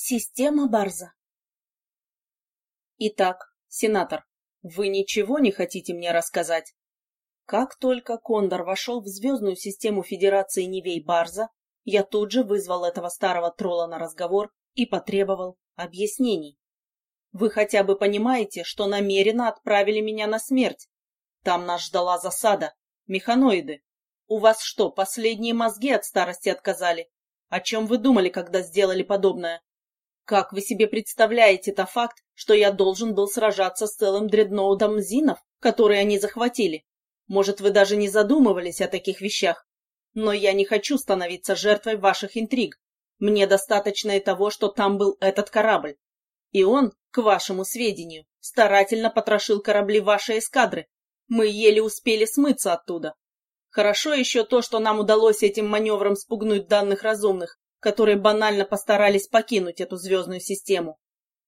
Система Барза. Итак, сенатор, вы ничего не хотите мне рассказать? Как только Кондор вошел в звездную систему Федерации Невей Барза, я тут же вызвал этого старого тролла на разговор и потребовал объяснений. Вы хотя бы понимаете, что намеренно отправили меня на смерть? Там нас ждала засада. Механоиды. У вас что, последние мозги от старости отказали? О чем вы думали, когда сделали подобное? Как вы себе представляете-то факт, что я должен был сражаться с целым дредноутом Зинов, который они захватили? Может, вы даже не задумывались о таких вещах? Но я не хочу становиться жертвой ваших интриг. Мне достаточно и того, что там был этот корабль. И он, к вашему сведению, старательно потрошил корабли вашей эскадры. Мы еле успели смыться оттуда. Хорошо еще то, что нам удалось этим маневром спугнуть данных разумных, которые банально постарались покинуть эту звездную систему.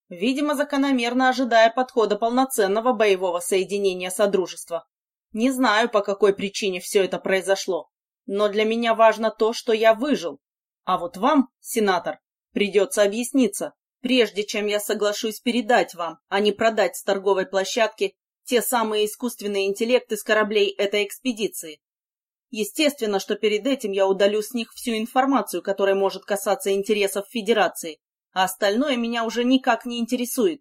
Видимо, закономерно ожидая подхода полноценного боевого соединения Содружества. Не знаю, по какой причине все это произошло, но для меня важно то, что я выжил. А вот вам, сенатор, придется объясниться, прежде чем я соглашусь передать вам, а не продать с торговой площадки те самые искусственные интеллекты с кораблей этой экспедиции. Естественно, что перед этим я удалю с них всю информацию, которая может касаться интересов Федерации, а остальное меня уже никак не интересует.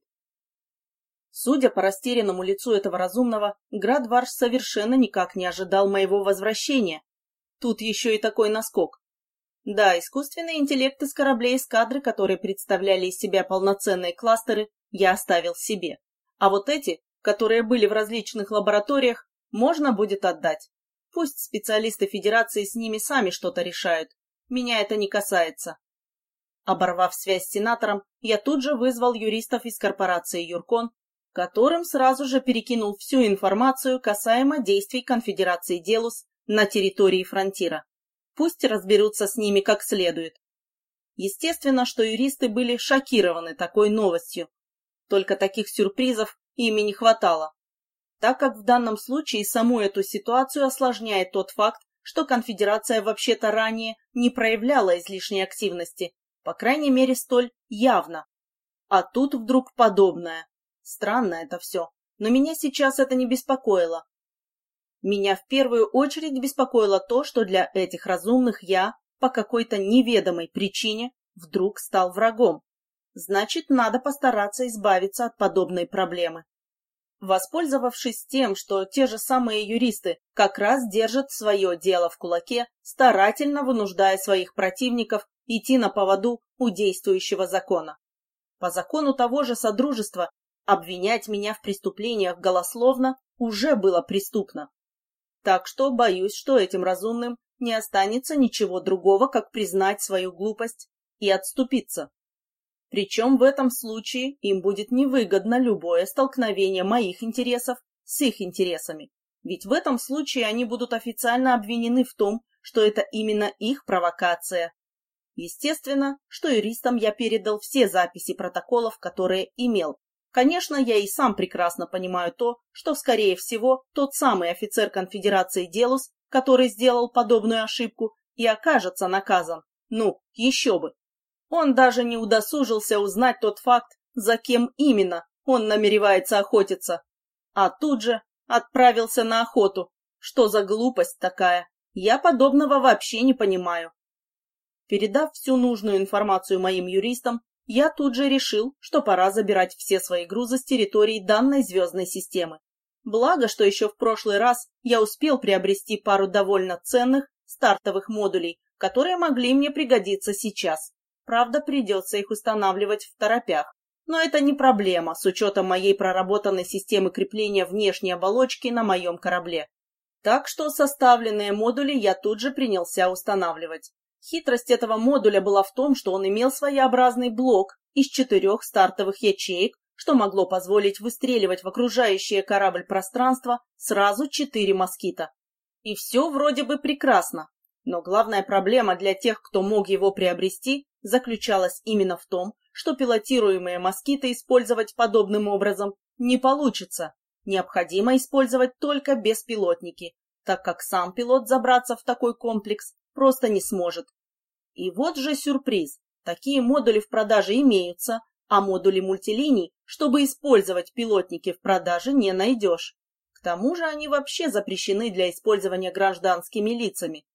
Судя по растерянному лицу этого разумного, Градварш совершенно никак не ожидал моего возвращения. Тут еще и такой наскок. Да, искусственные интеллекты с кораблей эскадры, которые представляли из себя полноценные кластеры, я оставил себе. А вот эти, которые были в различных лабораториях, можно будет отдать. Пусть специалисты Федерации с ними сами что-то решают. Меня это не касается. Оборвав связь с сенатором, я тут же вызвал юристов из корпорации Юркон, которым сразу же перекинул всю информацию касаемо действий Конфедерации Делус на территории фронтира. Пусть разберутся с ними как следует. Естественно, что юристы были шокированы такой новостью. Только таких сюрпризов ими не хватало так как в данном случае саму эту ситуацию осложняет тот факт, что конфедерация вообще-то ранее не проявляла излишней активности, по крайней мере столь явно. А тут вдруг подобное. Странно это все, но меня сейчас это не беспокоило. Меня в первую очередь беспокоило то, что для этих разумных я, по какой-то неведомой причине, вдруг стал врагом. Значит, надо постараться избавиться от подобной проблемы. Воспользовавшись тем, что те же самые юристы как раз держат свое дело в кулаке, старательно вынуждая своих противников идти на поводу у действующего закона. По закону того же Содружества обвинять меня в преступлениях голословно уже было преступно. Так что боюсь, что этим разумным не останется ничего другого, как признать свою глупость и отступиться. Причем в этом случае им будет невыгодно любое столкновение моих интересов с их интересами. Ведь в этом случае они будут официально обвинены в том, что это именно их провокация. Естественно, что юристам я передал все записи протоколов, которые имел. Конечно, я и сам прекрасно понимаю то, что, скорее всего, тот самый офицер конфедерации Делус, который сделал подобную ошибку, и окажется наказан. Ну, еще бы, он даже не удосужился узнать тот факт, за кем именно он намеревается охотиться. А тут же отправился на охоту. Что за глупость такая? Я подобного вообще не понимаю. Передав всю нужную информацию моим юристам, я тут же решил, что пора забирать все свои грузы с территории данной звездной системы. Благо, что еще в прошлый раз я успел приобрести пару довольно ценных стартовых модулей, которые могли мне пригодиться сейчас. Правда, придется их устанавливать в торопях. Но это не проблема, с учетом моей проработанной системы крепления внешней оболочки на моем корабле. Так что составленные модули я тут же принялся устанавливать. Хитрость этого модуля была в том, что он имел своеобразный блок из четырех стартовых ячеек, что могло позволить выстреливать в окружающее корабль пространство сразу четыре москита. И все вроде бы прекрасно, но главная проблема для тех, кто мог его приобрести, заключалась именно в том, что пилотируемые москиты использовать подобным образом не получится. Необходимо использовать только беспилотники, так как сам пилот забраться в такой комплекс просто не сможет. И вот же сюрприз. Такие модули в продаже имеются, а модули мультилиний, чтобы использовать пилотники в продаже, не найдешь. К тому же они вообще запрещены для использования гражданскими лицами.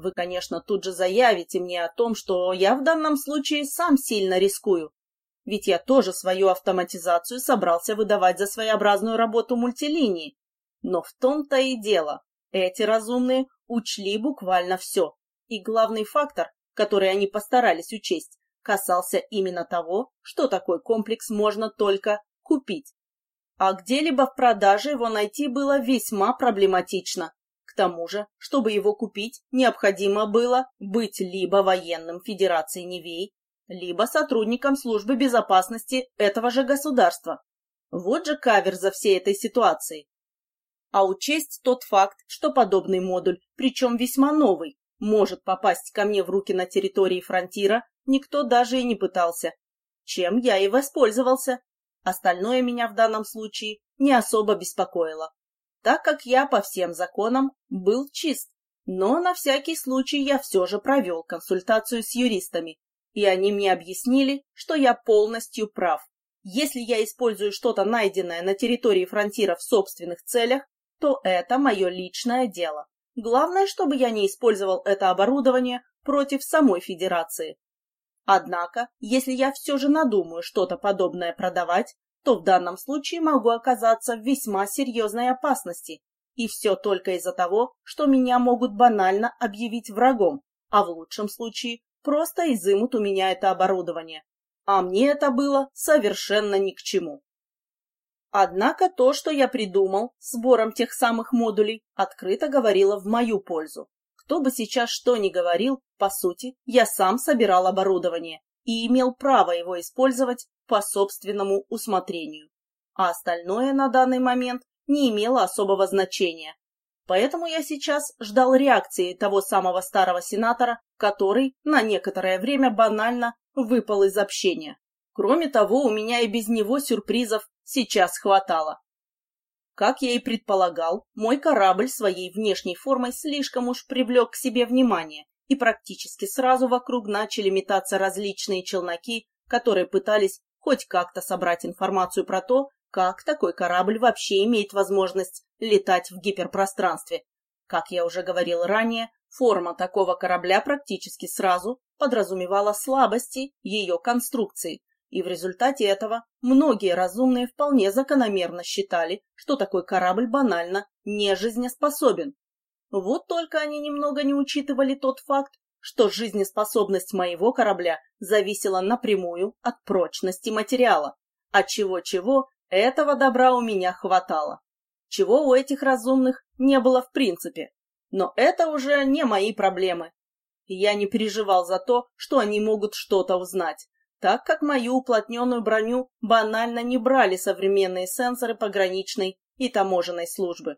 Вы, конечно, тут же заявите мне о том, что я в данном случае сам сильно рискую. Ведь я тоже свою автоматизацию собрался выдавать за своеобразную работу мультилинии. Но в том-то и дело. Эти разумные учли буквально все. И главный фактор, который они постарались учесть, касался именно того, что такой комплекс можно только купить а где-либо в продаже его найти было весьма проблематично. Тому же, чтобы его купить, необходимо было быть либо военным Федерации Невей, либо сотрудником службы безопасности этого же государства. Вот же кавер за всей этой ситуацией. А учесть тот факт, что подобный модуль, причем весьма новый, может попасть ко мне в руки на территории фронтира, никто даже и не пытался. Чем я и воспользовался. Остальное меня в данном случае не особо беспокоило, так как я по всем законам был чист. Но на всякий случай я все же провел консультацию с юристами, и они мне объяснили, что я полностью прав. Если я использую что-то найденное на территории фронтира в собственных целях, то это мое личное дело. Главное, чтобы я не использовал это оборудование против самой Федерации. Однако, если я все же надумаю что-то подобное продавать, то в данном случае могу оказаться в весьма серьезной опасности. И все только из-за того, что меня могут банально объявить врагом, а в лучшем случае просто изымут у меня это оборудование. А мне это было совершенно ни к чему. Однако то, что я придумал сбором тех самых модулей, открыто говорило в мою пользу. Кто бы сейчас что ни говорил, по сути, я сам собирал оборудование и имел право его использовать по собственному усмотрению. А остальное на данный момент не имело особого значения. Поэтому я сейчас ждал реакции того самого старого сенатора, который на некоторое время банально выпал из общения. Кроме того, у меня и без него сюрпризов сейчас хватало. Как я и предполагал, мой корабль своей внешней формой слишком уж привлек к себе внимание, и практически сразу вокруг начали метаться различные челноки, которые пытались хоть как-то собрать информацию про то, как такой корабль вообще имеет возможность летать в гиперпространстве. Как я уже говорил ранее, форма такого корабля практически сразу подразумевала слабости ее конструкции, и в результате этого многие разумные вполне закономерно считали, что такой корабль банально не жизнеспособен. Вот только они немного не учитывали тот факт, что жизнеспособность моего корабля зависела напрямую от прочности материала. От чего-чего этого добра у меня хватало. Чего у этих разумных не было в принципе. Но это уже не мои проблемы. Я не переживал за то, что они могут что-то узнать так как мою уплотненную броню банально не брали современные сенсоры пограничной и таможенной службы.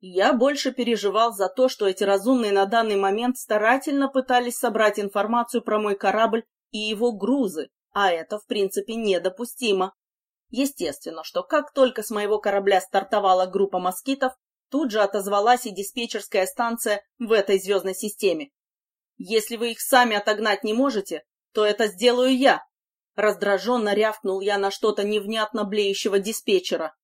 Я больше переживал за то, что эти разумные на данный момент старательно пытались собрать информацию про мой корабль и его грузы, а это, в принципе, недопустимо. Естественно, что как только с моего корабля стартовала группа москитов, тут же отозвалась и диспетчерская станция в этой звездной системе. Если вы их сами отогнать не можете, то это сделаю я. Раздраженно рявкнул я на что-то невнятно блеющего диспетчера.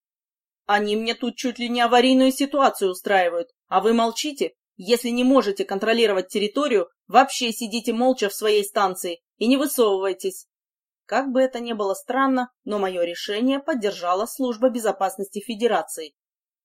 Они мне тут чуть ли не аварийную ситуацию устраивают, а вы молчите? Если не можете контролировать территорию, вообще сидите молча в своей станции и не высовывайтесь. Как бы это ни было странно, но мое решение поддержала служба безопасности Федерации.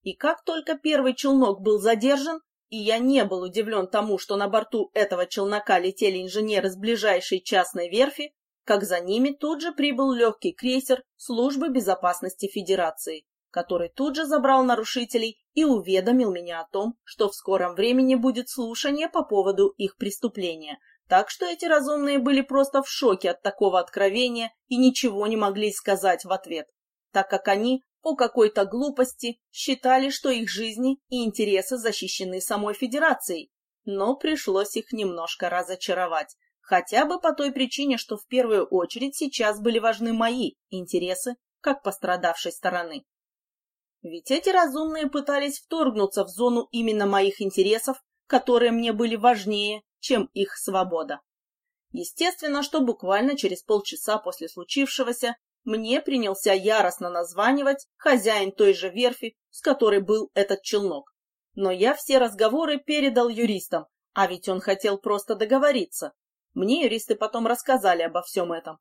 И как только первый челнок был задержан, и я не был удивлен тому, что на борту этого челнока летели инженеры с ближайшей частной верфи, как за ними тут же прибыл легкий крейсер службы безопасности Федерации, который тут же забрал нарушителей и уведомил меня о том, что в скором времени будет слушание по поводу их преступления, так что эти разумные были просто в шоке от такого откровения и ничего не могли сказать в ответ, так как они по какой-то глупости считали, что их жизни и интересы защищены самой Федерацией, но пришлось их немножко разочаровать, хотя бы по той причине, что в первую очередь сейчас были важны мои интересы как пострадавшей стороны. Ведь эти разумные пытались вторгнуться в зону именно моих интересов, которые мне были важнее, чем их свобода. Естественно, что буквально через полчаса после случившегося мне принялся яростно названивать хозяин той же верфи, с которой был этот челнок. Но я все разговоры передал юристам, а ведь он хотел просто договориться. Мне юристы потом рассказали обо всем этом.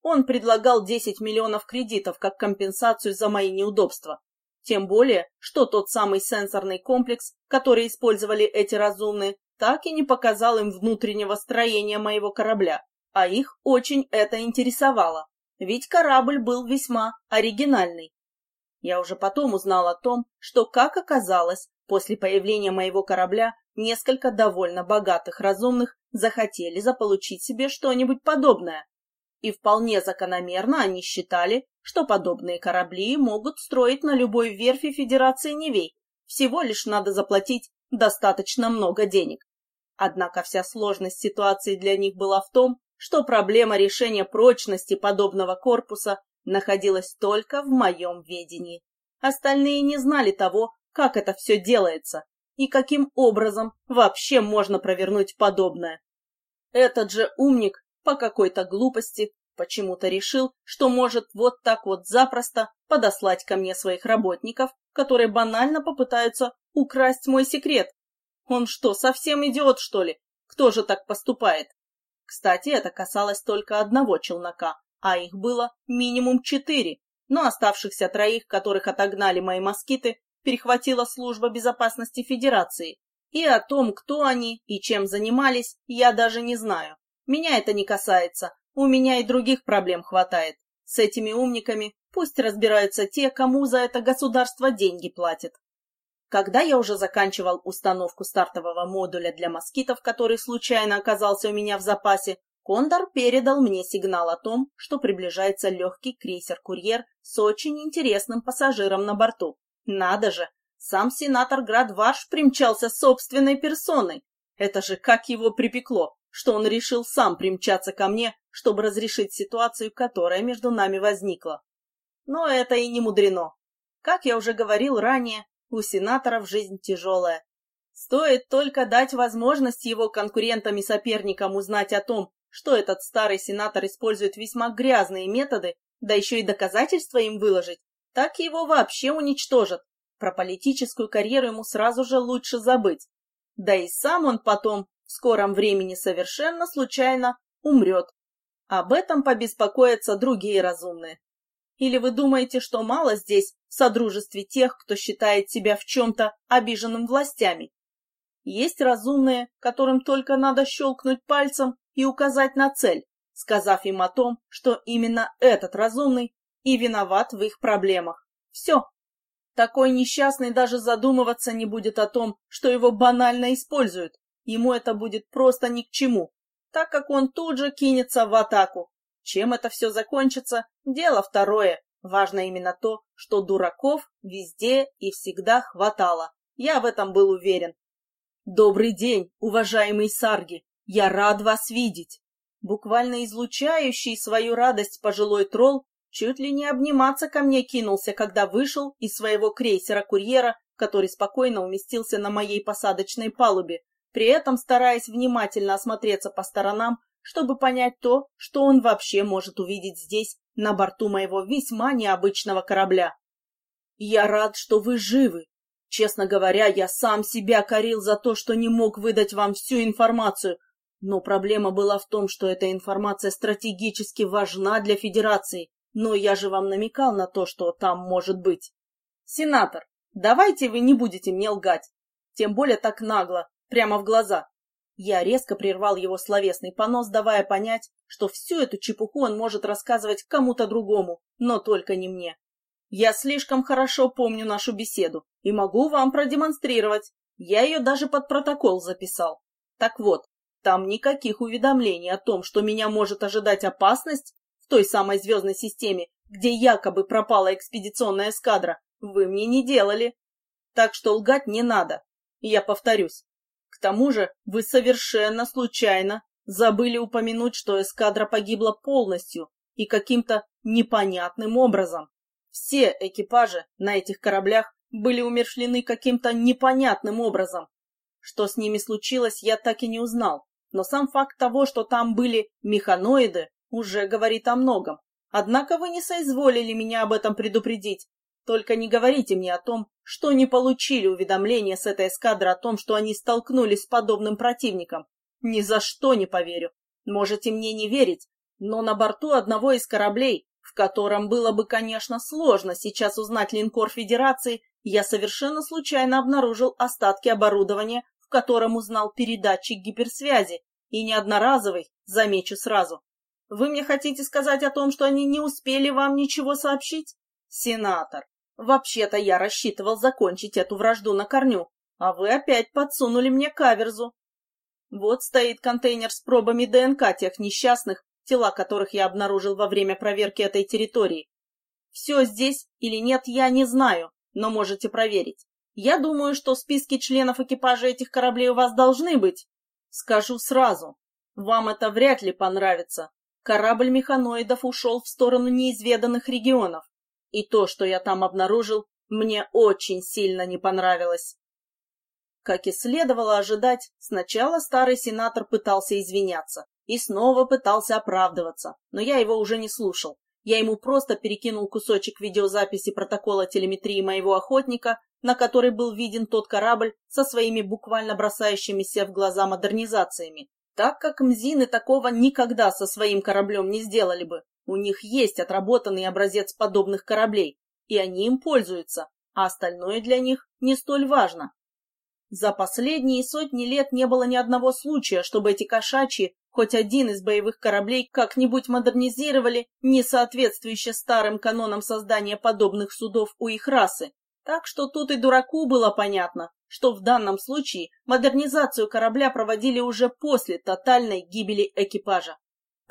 Он предлагал 10 миллионов кредитов как компенсацию за мои неудобства. Тем более, что тот самый сенсорный комплекс, который использовали эти разумные, так и не показал им внутреннего строения моего корабля, а их очень это интересовало, ведь корабль был весьма оригинальный. Я уже потом узнал о том, что, как оказалось, после появления моего корабля несколько довольно богатых разумных захотели заполучить себе что-нибудь подобное. И вполне закономерно они считали, что подобные корабли могут строить на любой верфи Федерации Невей, всего лишь надо заплатить достаточно много денег. Однако вся сложность ситуации для них была в том, что проблема решения прочности подобного корпуса находилась только в моем ведении. Остальные не знали того, как это все делается и каким образом вообще можно провернуть подобное. Этот же умник по какой-то глупости почему-то решил, что может вот так вот запросто подослать ко мне своих работников, которые банально попытаются украсть мой секрет, он что, совсем идиот, что ли? Кто же так поступает? Кстати, это касалось только одного челнока, а их было минимум четыре, но оставшихся троих, которых отогнали мои москиты, перехватила служба безопасности Федерации. И о том, кто они и чем занимались, я даже не знаю. Меня это не касается, у меня и других проблем хватает. С этими умниками пусть разбираются те, кому за это государство деньги платит. Когда я уже заканчивал установку стартового модуля для москитов, который случайно оказался у меня в запасе, Кондор передал мне сигнал о том, что приближается легкий крейсер-курьер с очень интересным пассажиром на борту. Надо же, сам сенатор Градварш примчался собственной персоной. Это же как его припекло, что он решил сам примчаться ко мне, чтобы разрешить ситуацию, которая между нами возникла. Но это и не мудрено. Как я уже говорил ранее, у сенаторов жизнь тяжелая. Стоит только дать возможность его конкурентам и соперникам узнать о том, что этот старый сенатор использует весьма грязные методы, да еще и доказательства им выложить, так его вообще уничтожат. Про политическую карьеру ему сразу же лучше забыть. Да и сам он потом, в скором времени совершенно случайно, умрет. Об этом побеспокоятся другие разумные. Или вы думаете, что мало здесь в содружестве тех, кто считает себя в чем-то обиженным властями? Есть разумные, которым только надо щелкнуть пальцем и указать на цель, сказав им о том, что именно этот разумный и виноват в их проблемах. Все. Такой несчастный даже задумываться не будет о том, что его банально используют. Ему это будет просто ни к чему, так как он тут же кинется в атаку, чем это все закончится, дело второе. Важно именно то, что дураков везде и всегда хватало. Я в этом был уверен. «Добрый день, уважаемый Сарги! Я рад вас видеть!» Буквально излучающий свою радость пожилой тролл чуть ли не обниматься ко мне кинулся, когда вышел из своего крейсера-курьера, который спокойно уместился на моей посадочной палубе, при этом стараясь внимательно осмотреться по сторонам, чтобы понять то, что он вообще может увидеть здесь, на борту моего весьма необычного корабля. Я рад, что вы живы. Честно говоря, я сам себя корил за то, что не мог выдать вам всю информацию, но проблема была в том, что эта информация стратегически важна для Федерации, но я же вам намекал на то, что там может быть. Сенатор, давайте вы не будете мне лгать, тем более так нагло, прямо в глаза. Я резко прервал его словесный понос, давая понять, что всю эту чепуху он может рассказывать кому-то другому, но только не мне. Я слишком хорошо помню нашу беседу и могу вам продемонстрировать. Я ее даже под протокол записал. Так вот, там никаких уведомлений о том, что меня может ожидать опасность в той самой звездной системе, где якобы пропала экспедиционная эскадра, вы мне не делали. Так что лгать не надо. Я повторюсь, тому же вы совершенно случайно забыли упомянуть, что эскадра погибла полностью и каким-то непонятным образом. Все экипажи на этих кораблях были умершлены каким-то непонятным образом. Что с ними случилось, я так и не узнал. но сам факт того, что там были механоиды, уже говорит о многом. Однако вы не соизволили меня об этом предупредить. Только не говорите мне о том, что не получили уведомления с этой эскадры о том, что они столкнулись с подобным противником. Ни за что не поверю. Можете мне не верить, но на борту одного из кораблей, в котором было бы, конечно, сложно сейчас узнать линкор Федерации, я совершенно случайно обнаружил остатки оборудования, в котором узнал передатчик гиперсвязи, и не одноразовый, замечу сразу. Вы мне хотите сказать о том, что они не успели вам ничего сообщить? Сенатор, вообще-то я рассчитывал закончить эту вражду на корню, а вы опять подсунули мне каверзу. Вот стоит контейнер с пробами ДНК тех несчастных, тела которых я обнаружил во время проверки этой территории. Все здесь или нет, я не знаю, но можете проверить. Я думаю, что списки членов экипажа этих кораблей у вас должны быть. Скажу сразу, вам это вряд ли понравится. Корабль механоидов ушел в сторону неизведанных регионов. И то, что я там обнаружил, мне очень сильно не понравилось. Как и следовало ожидать, сначала старый сенатор пытался извиняться и снова пытался оправдываться, но я его уже не слушал. Я ему просто перекинул кусочек видеозаписи протокола телеметрии моего охотника, на который был виден тот корабль со своими буквально бросающимися в глаза модернизациями. Так как мзины такого никогда со своим кораблем не сделали бы. У них есть отработанный образец подобных кораблей, и они им пользуются, а остальное для них не столь важно. За последние сотни лет не было ни одного случая, чтобы эти кошачьи Хоть один из боевых кораблей как-нибудь модернизировали, не соответствующе старым канонам создания подобных судов у их расы. Так что тут и дураку было понятно, что в данном случае модернизацию корабля проводили уже после тотальной гибели экипажа.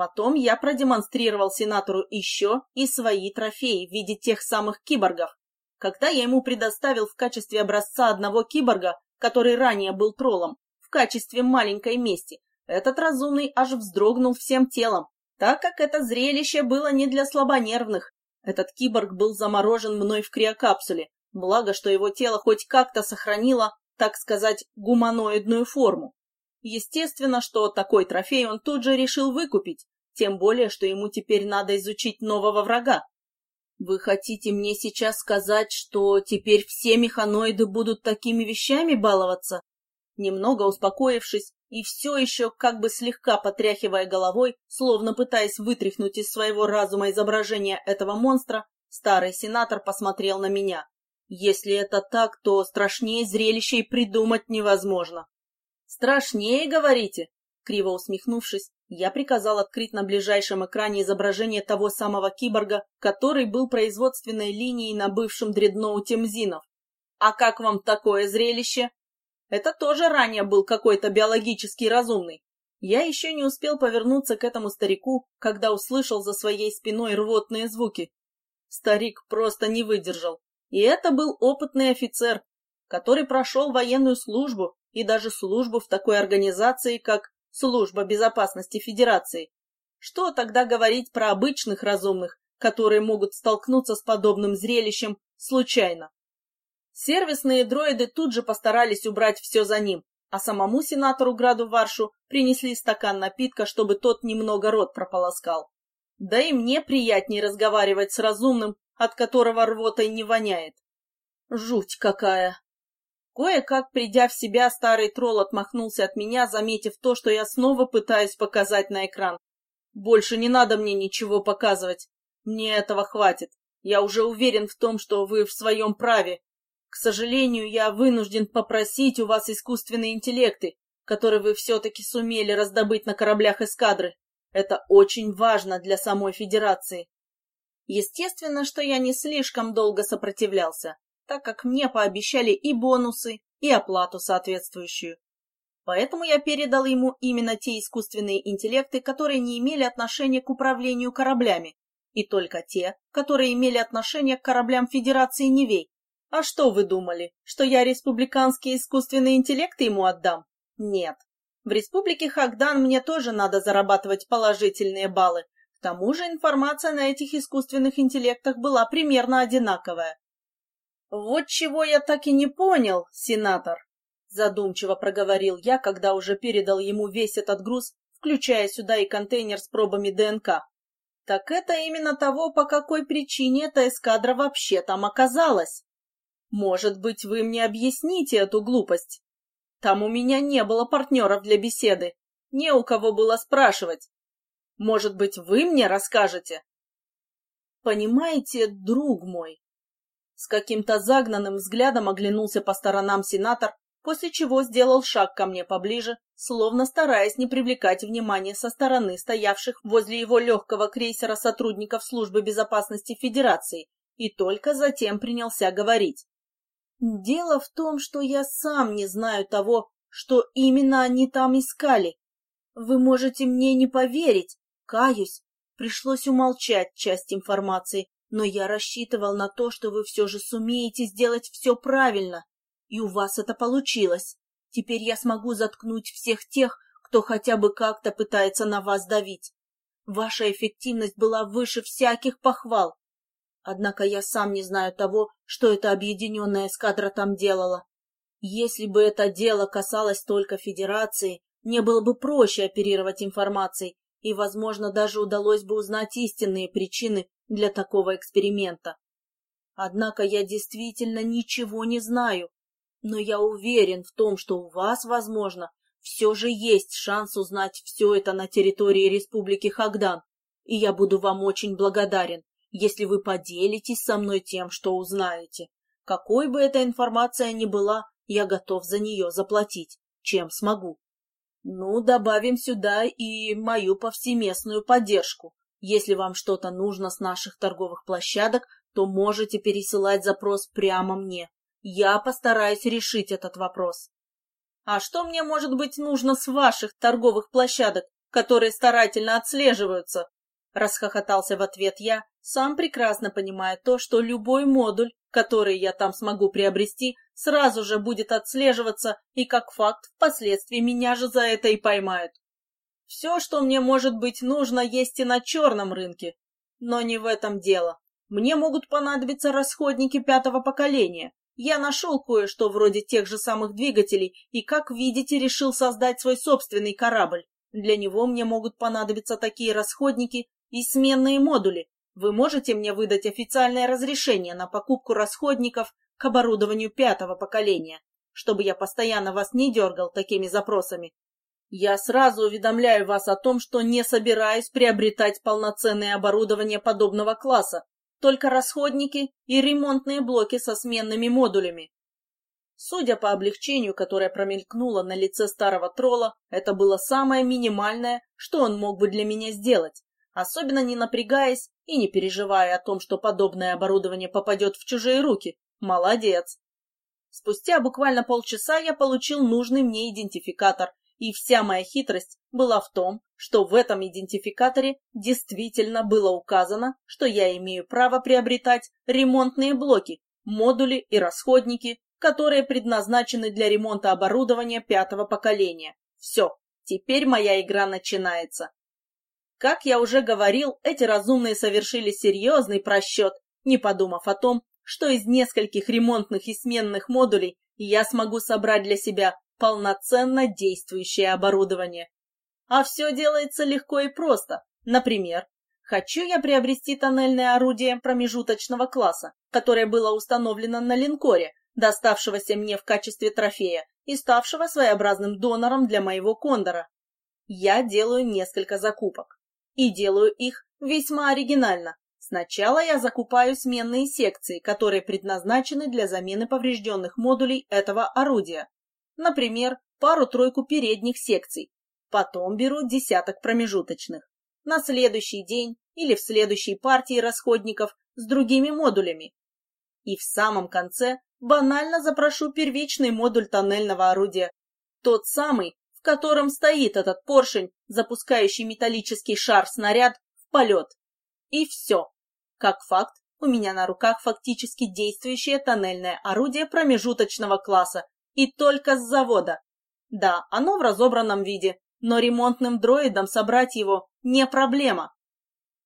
Потом я продемонстрировал сенатору еще и свои трофеи в виде тех самых киборгов. Когда я ему предоставил в качестве образца одного киборга, который ранее был троллом, в качестве маленькой мести, этот разумный аж вздрогнул всем телом, так как это зрелище было не для слабонервных. Этот киборг был заморожен мной в криокапсуле, благо, что его тело хоть как-то сохранило, так сказать, гуманоидную форму. Естественно, что такой трофей он тут же решил выкупить, тем более, что ему теперь надо изучить нового врага. Вы хотите мне сейчас сказать, что теперь все механоиды будут такими вещами баловаться? Немного успокоившись и все еще как бы слегка потряхивая головой, словно пытаясь вытряхнуть из своего разума изображение этого монстра, старый сенатор посмотрел на меня. Если это так, то страшнее зрелищей придумать невозможно. «Страшнее, говорите?» Криво усмехнувшись, я приказал открыть на ближайшем экране изображение того самого киборга, который был производственной линией на бывшем дредноуте Мзинов. «А как вам такое зрелище?» Это тоже ранее был какой-то биологический разумный. Я еще не успел повернуться к этому старику, когда услышал за своей спиной рвотные звуки. Старик просто не выдержал. И это был опытный офицер, который прошел военную службу и даже службу в такой организации, как Служба безопасности Федерации. Что тогда говорить про обычных разумных, которые могут столкнуться с подобным зрелищем случайно? Сервисные дроиды тут же постарались убрать все за ним, а самому сенатору Граду Варшу принесли стакан напитка, чтобы тот немного рот прополоскал. Да и мне приятнее разговаривать с разумным, от которого рвотой не воняет. Жуть какая! Кое-как, придя в себя, старый тролл отмахнулся от меня, заметив то, что я снова пытаюсь показать на экран. Больше не надо мне ничего показывать. Мне этого хватит. Я уже уверен в том, что вы в своем праве, к сожалению, я вынужден попросить у вас искусственные интеллекты, которые вы все-таки сумели раздобыть на кораблях эскадры. Это очень важно для самой Федерации. Естественно, что я не слишком долго сопротивлялся, так как мне пообещали и бонусы, и оплату соответствующую. Поэтому я передал ему именно те искусственные интеллекты, которые не имели отношения к управлению кораблями, и только те, которые имели отношение к кораблям Федерации Невей, а что вы думали, что я республиканский искусственный интеллект ему отдам? Нет. В республике Хагдан мне тоже надо зарабатывать положительные баллы. К тому же информация на этих искусственных интеллектах была примерно одинаковая. Вот чего я так и не понял, сенатор. Задумчиво проговорил я, когда уже передал ему весь этот груз, включая сюда и контейнер с пробами ДНК. Так это именно того, по какой причине эта эскадра вообще там оказалась. Может быть, вы мне объясните эту глупость? Там у меня не было партнеров для беседы, не у кого было спрашивать. Может быть, вы мне расскажете? Понимаете, друг мой, с каким-то загнанным взглядом оглянулся по сторонам сенатор, после чего сделал шаг ко мне поближе, словно стараясь не привлекать внимания со стороны стоявших возле его легкого крейсера сотрудников Службы безопасности Федерации, и только затем принялся говорить. «Дело в том, что я сам не знаю того, что именно они там искали. Вы можете мне не поверить, каюсь, пришлось умолчать часть информации, но я рассчитывал на то, что вы все же сумеете сделать все правильно, и у вас это получилось. Теперь я смогу заткнуть всех тех, кто хотя бы как-то пытается на вас давить. Ваша эффективность была выше всяких похвал. Однако я сам не знаю того, что эта объединенная эскадра там делала. Если бы это дело касалось только Федерации, мне было бы проще оперировать информацией, и, возможно, даже удалось бы узнать истинные причины для такого эксперимента. Однако я действительно ничего не знаю, но я уверен в том, что у вас, возможно, все же есть шанс узнать все это на территории Республики Хагдан, и я буду вам очень благодарен, если вы поделитесь со мной тем, что узнаете. Какой бы эта информация ни была, я готов за нее заплатить, чем смогу. Ну, добавим сюда и мою повсеместную поддержку. Если вам что-то нужно с наших торговых площадок, то можете пересылать запрос прямо мне. Я постараюсь решить этот вопрос. А что мне может быть нужно с ваших торговых площадок, которые старательно отслеживаются? Расхохотался в ответ я, сам прекрасно понимая то, что любой модуль, который я там смогу приобрести, сразу же будет отслеживаться, и как факт, впоследствии меня же за это и поймают. Все, что мне может быть нужно, есть и на черном рынке. Но не в этом дело. Мне могут понадобиться расходники пятого поколения. Я нашел кое-что вроде тех же самых двигателей и, как видите, решил создать свой собственный корабль. Для него мне могут понадобиться такие расходники и сменные модули. Вы можете мне выдать официальное разрешение на покупку расходников к оборудованию пятого поколения, чтобы я постоянно вас не дергал такими запросами. Я сразу уведомляю вас о том, что не собираюсь приобретать полноценное оборудование подобного класса, только расходники и ремонтные блоки со сменными модулями. Судя по облегчению, которое промелькнуло на лице старого тролла, это было самое минимальное, что он мог бы для меня сделать, особенно не напрягаясь и не переживая о том, что подобное оборудование попадет в чужие руки, Молодец. Спустя буквально полчаса я получил нужный мне идентификатор, и вся моя хитрость была в том, что в этом идентификаторе действительно было указано, что я имею право приобретать ремонтные блоки, модули и расходники, которые предназначены для ремонта оборудования пятого поколения. Все, теперь моя игра начинается. Как я уже говорил, эти разумные совершили серьезный просчет, не подумав о том, что из нескольких ремонтных и сменных модулей я смогу собрать для себя полноценно действующее оборудование. А все делается легко и просто. Например, хочу я приобрести тоннельное орудие промежуточного класса, которое было установлено на линкоре, доставшегося мне в качестве трофея и ставшего своеобразным донором для моего кондора. Я делаю несколько закупок. И делаю их весьма оригинально, Сначала я закупаю сменные секции, которые предназначены для замены поврежденных модулей этого орудия. Например, пару-тройку передних секций. Потом беру десяток промежуточных. На следующий день или в следующей партии расходников с другими модулями. И в самом конце банально запрошу первичный модуль тоннельного орудия. Тот самый, в котором стоит этот поршень, запускающий металлический шар-снаряд в полет. И все. Как факт, у меня на руках фактически действующее тоннельное орудие промежуточного класса, и только с завода. Да, оно в разобранном виде, но ремонтным дроидам собрать его не проблема.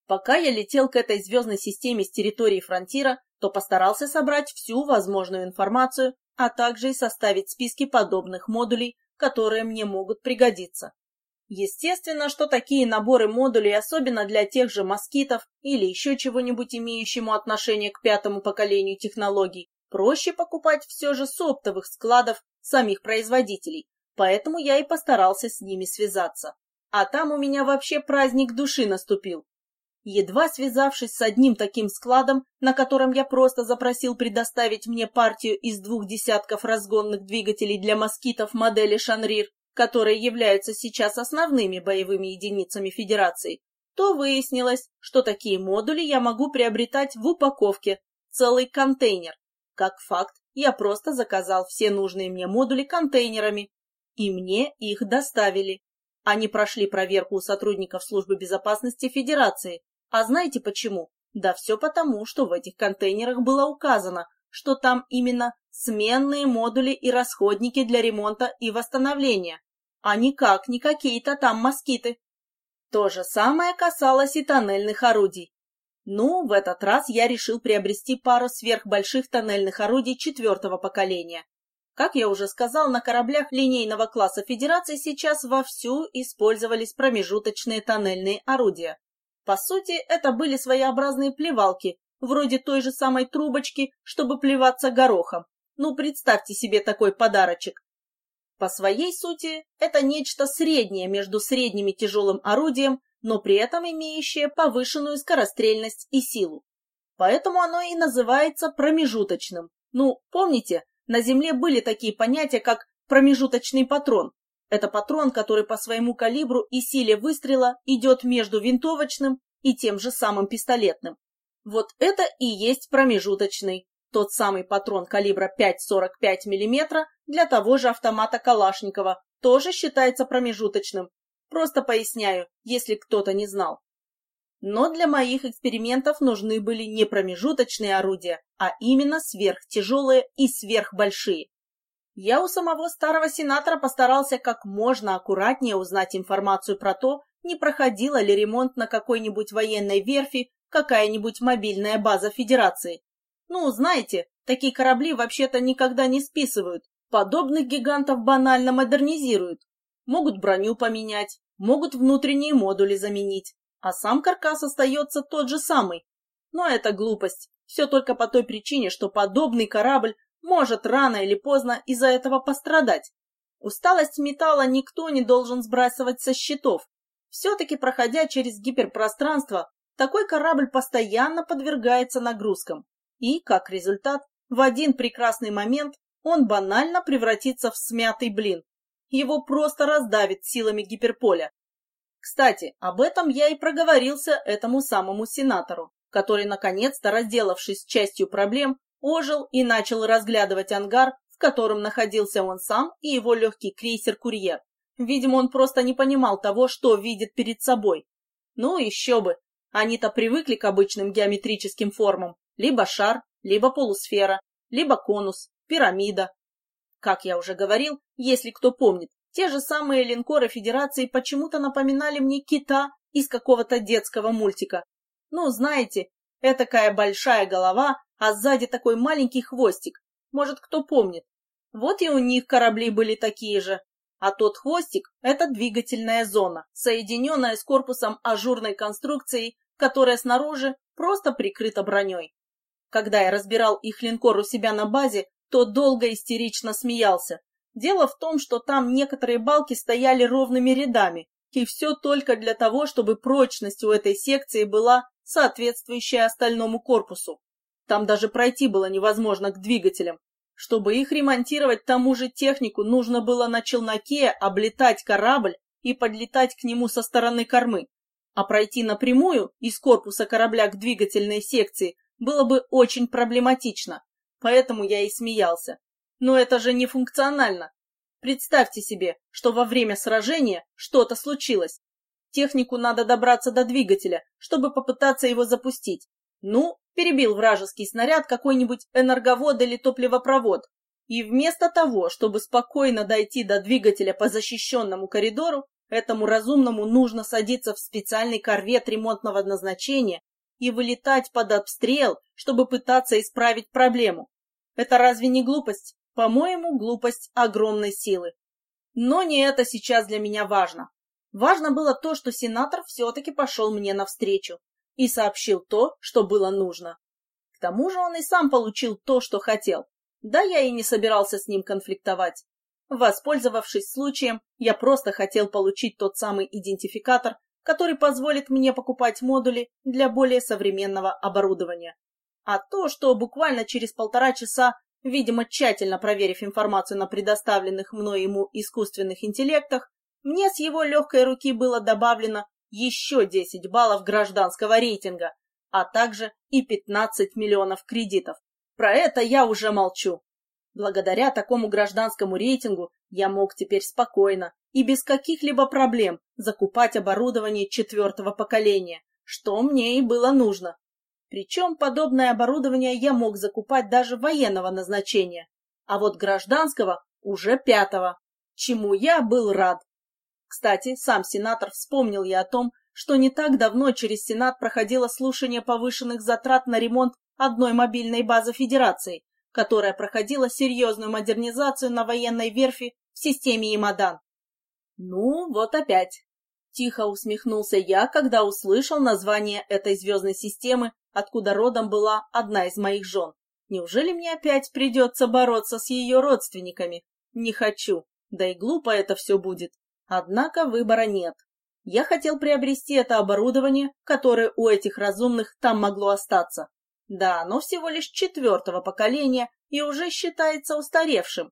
Пока я летел к этой звездной системе с территории фронтира, то постарался собрать всю возможную информацию, а также и составить списки подобных модулей, которые мне могут пригодиться. Естественно, что такие наборы модулей, особенно для тех же москитов или еще чего-нибудь имеющему отношение к пятому поколению технологий, проще покупать все же с оптовых складов самих производителей, поэтому я и постарался с ними связаться. А там у меня вообще праздник души наступил. Едва связавшись с одним таким складом, на котором я просто запросил предоставить мне партию из двух десятков разгонных двигателей для москитов модели «Шанрир», которые являются сейчас основными боевыми единицами Федерации, то выяснилось, что такие модули я могу приобретать в упаковке, целый контейнер. Как факт, я просто заказал все нужные мне модули контейнерами, и мне их доставили. Они прошли проверку у сотрудников Службы безопасности Федерации. А знаете почему? Да все потому, что в этих контейнерах было указано, что там именно сменные модули и расходники для ремонта и восстановления, а никак не какие-то там москиты. То же самое касалось и тоннельных орудий. Ну, в этот раз я решил приобрести пару сверхбольших тоннельных орудий четвертого поколения. Как я уже сказал, на кораблях линейного класса Федерации сейчас вовсю использовались промежуточные тоннельные орудия. По сути, это были своеобразные плевалки, вроде той же самой трубочки, чтобы плеваться горохом. Ну, представьте себе такой подарочек. По своей сути, это нечто среднее между средним и тяжелым орудием но при этом имеющее повышенную скорострельность и силу. Поэтому оно и называется промежуточным. Ну, помните, на Земле были такие понятия, как промежуточный патрон. Это патрон, который по своему калибру и силе выстрела идет между винтовочным и тем же самым пистолетным. Вот это и есть промежуточный, тот самый патрон калибра 5,45 мм для того же автомата Калашникова, тоже считается промежуточным, Просто поясняю, если кто-то не знал. Но для моих экспериментов нужны были не промежуточные орудия, а именно сверхтяжелые и сверхбольшие. Я у самого старого сенатора постарался как можно аккуратнее узнать информацию про то, не проходила ли ремонт на какой-нибудь военной верфи какая-нибудь мобильная база Федерации. Ну, знаете, такие корабли вообще-то никогда не списывают, подобных гигантов банально модернизируют, Могут броню поменять, могут внутренние модули заменить, а сам каркас остается тот же самый. Но это глупость. Все только по той причине, что подобный корабль может рано или поздно из-за этого пострадать. Усталость металла никто не должен сбрасывать со счетов. Все-таки, проходя через гиперпространство, такой корабль постоянно подвергается нагрузкам. И, как результат, в один прекрасный момент он банально превратится в смятый блин, его просто раздавит силами гиперполя. Кстати, об этом я и проговорился этому самому сенатору, который, наконец-то, разделавшись частью проблем, ожил и начал разглядывать ангар, в котором находился он сам и его легкий крейсер-курьер. Видимо, он просто не понимал того, что видит перед собой. Ну, еще бы. Они-то привыкли к обычным геометрическим формам. Либо шар, либо полусфера, либо конус, пирамида, как я уже говорил, если кто помнит, те же самые линкоры Федерации почему-то напоминали мне кита из какого-то детского мультика. Ну, знаете, этакая большая голова, а сзади такой маленький хвостик. Может, кто помнит. Вот и у них корабли были такие же. А тот хвостик – это двигательная зона, соединенная с корпусом ажурной конструкции, которая снаружи просто прикрыта броней. Когда я разбирал их линкор у себя на базе, тот долго истерично смеялся. Дело в том, что там некоторые балки стояли ровными рядами, и все только для того, чтобы прочность у этой секции была соответствующая остальному корпусу. Там даже пройти было невозможно к двигателям. Чтобы их ремонтировать тому же технику, нужно было на челноке облетать корабль и подлетать к нему со стороны кормы. А пройти напрямую из корпуса корабля к двигательной секции было бы очень проблематично поэтому я и смеялся. Но это же не функционально. Представьте себе, что во время сражения что-то случилось. Технику надо добраться до двигателя, чтобы попытаться его запустить. Ну, перебил вражеский снаряд какой-нибудь энерговод или топливопровод. И вместо того, чтобы спокойно дойти до двигателя по защищенному коридору, этому разумному нужно садиться в специальный корвет ремонтного назначения и вылетать под обстрел, чтобы пытаться исправить проблему. Это разве не глупость? По-моему, глупость огромной силы. Но не это сейчас для меня важно. Важно было то, что сенатор все-таки пошел мне навстречу и сообщил то, что было нужно. К тому же он и сам получил то, что хотел. Да я и не собирался с ним конфликтовать. Воспользовавшись случаем, я просто хотел получить тот самый идентификатор, который позволит мне покупать модули для более современного оборудования. А то, что буквально через полтора часа, видимо, тщательно проверив информацию на предоставленных мной ему искусственных интеллектах, мне с его легкой руки было добавлено еще 10 баллов гражданского рейтинга, а также и 15 миллионов кредитов. Про это я уже молчу. Благодаря такому гражданскому рейтингу я мог теперь спокойно и без каких-либо проблем закупать оборудование четвертого поколения, что мне и было нужно. Причем подобное оборудование я мог закупать даже военного назначения, а вот гражданского уже пятого, чему я был рад. Кстати, сам сенатор вспомнил я о том, что не так давно через Сенат проходило слушание повышенных затрат на ремонт одной мобильной базы Федерации, которая проходила серьезную модернизацию на военной верфи в системе Имадан. Ну, вот опять. Тихо усмехнулся я, когда услышал название этой звездной системы, откуда родом была одна из моих жен. Неужели мне опять придется бороться с ее родственниками? Не хочу, да и глупо это все будет. Однако выбора нет. Я хотел приобрести это оборудование, которое у этих разумных там могло остаться. Да, оно всего лишь четвертого поколения и уже считается устаревшим.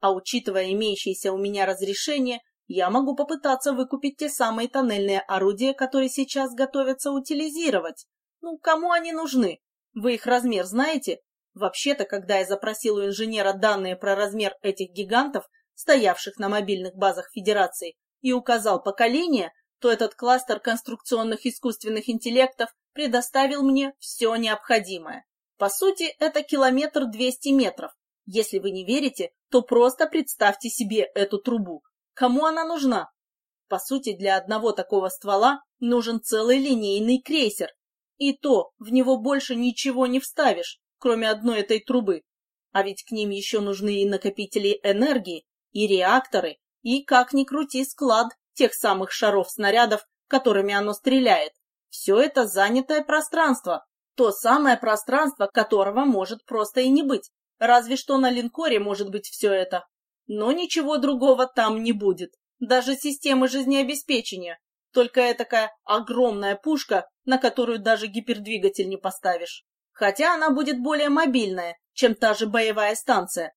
А учитывая имеющееся у меня разрешение, я могу попытаться выкупить те самые тоннельные орудия, которые сейчас готовятся утилизировать. Ну, кому они нужны? Вы их размер знаете? Вообще-то, когда я запросил у инженера данные про размер этих гигантов, стоявших на мобильных базах Федерации, и указал поколение, то этот кластер конструкционных искусственных интеллектов предоставил мне все необходимое. По сути, это километр двести метров. Если вы не верите, то просто представьте себе эту трубу. Кому она нужна? По сути, для одного такого ствола нужен целый линейный крейсер. И то в него больше ничего не вставишь, кроме одной этой трубы. А ведь к ним еще нужны и накопители энергии, и реакторы, и, как ни крути, склад тех самых шаров-снарядов, которыми оно стреляет. Все это занятое пространство, то самое пространство, которого может просто и не быть. Разве что на линкоре может быть все это. Но ничего другого там не будет. Даже системы жизнеобеспечения. Только такая огромная пушка, на которую даже гипердвигатель не поставишь. Хотя она будет более мобильная, чем та же боевая станция,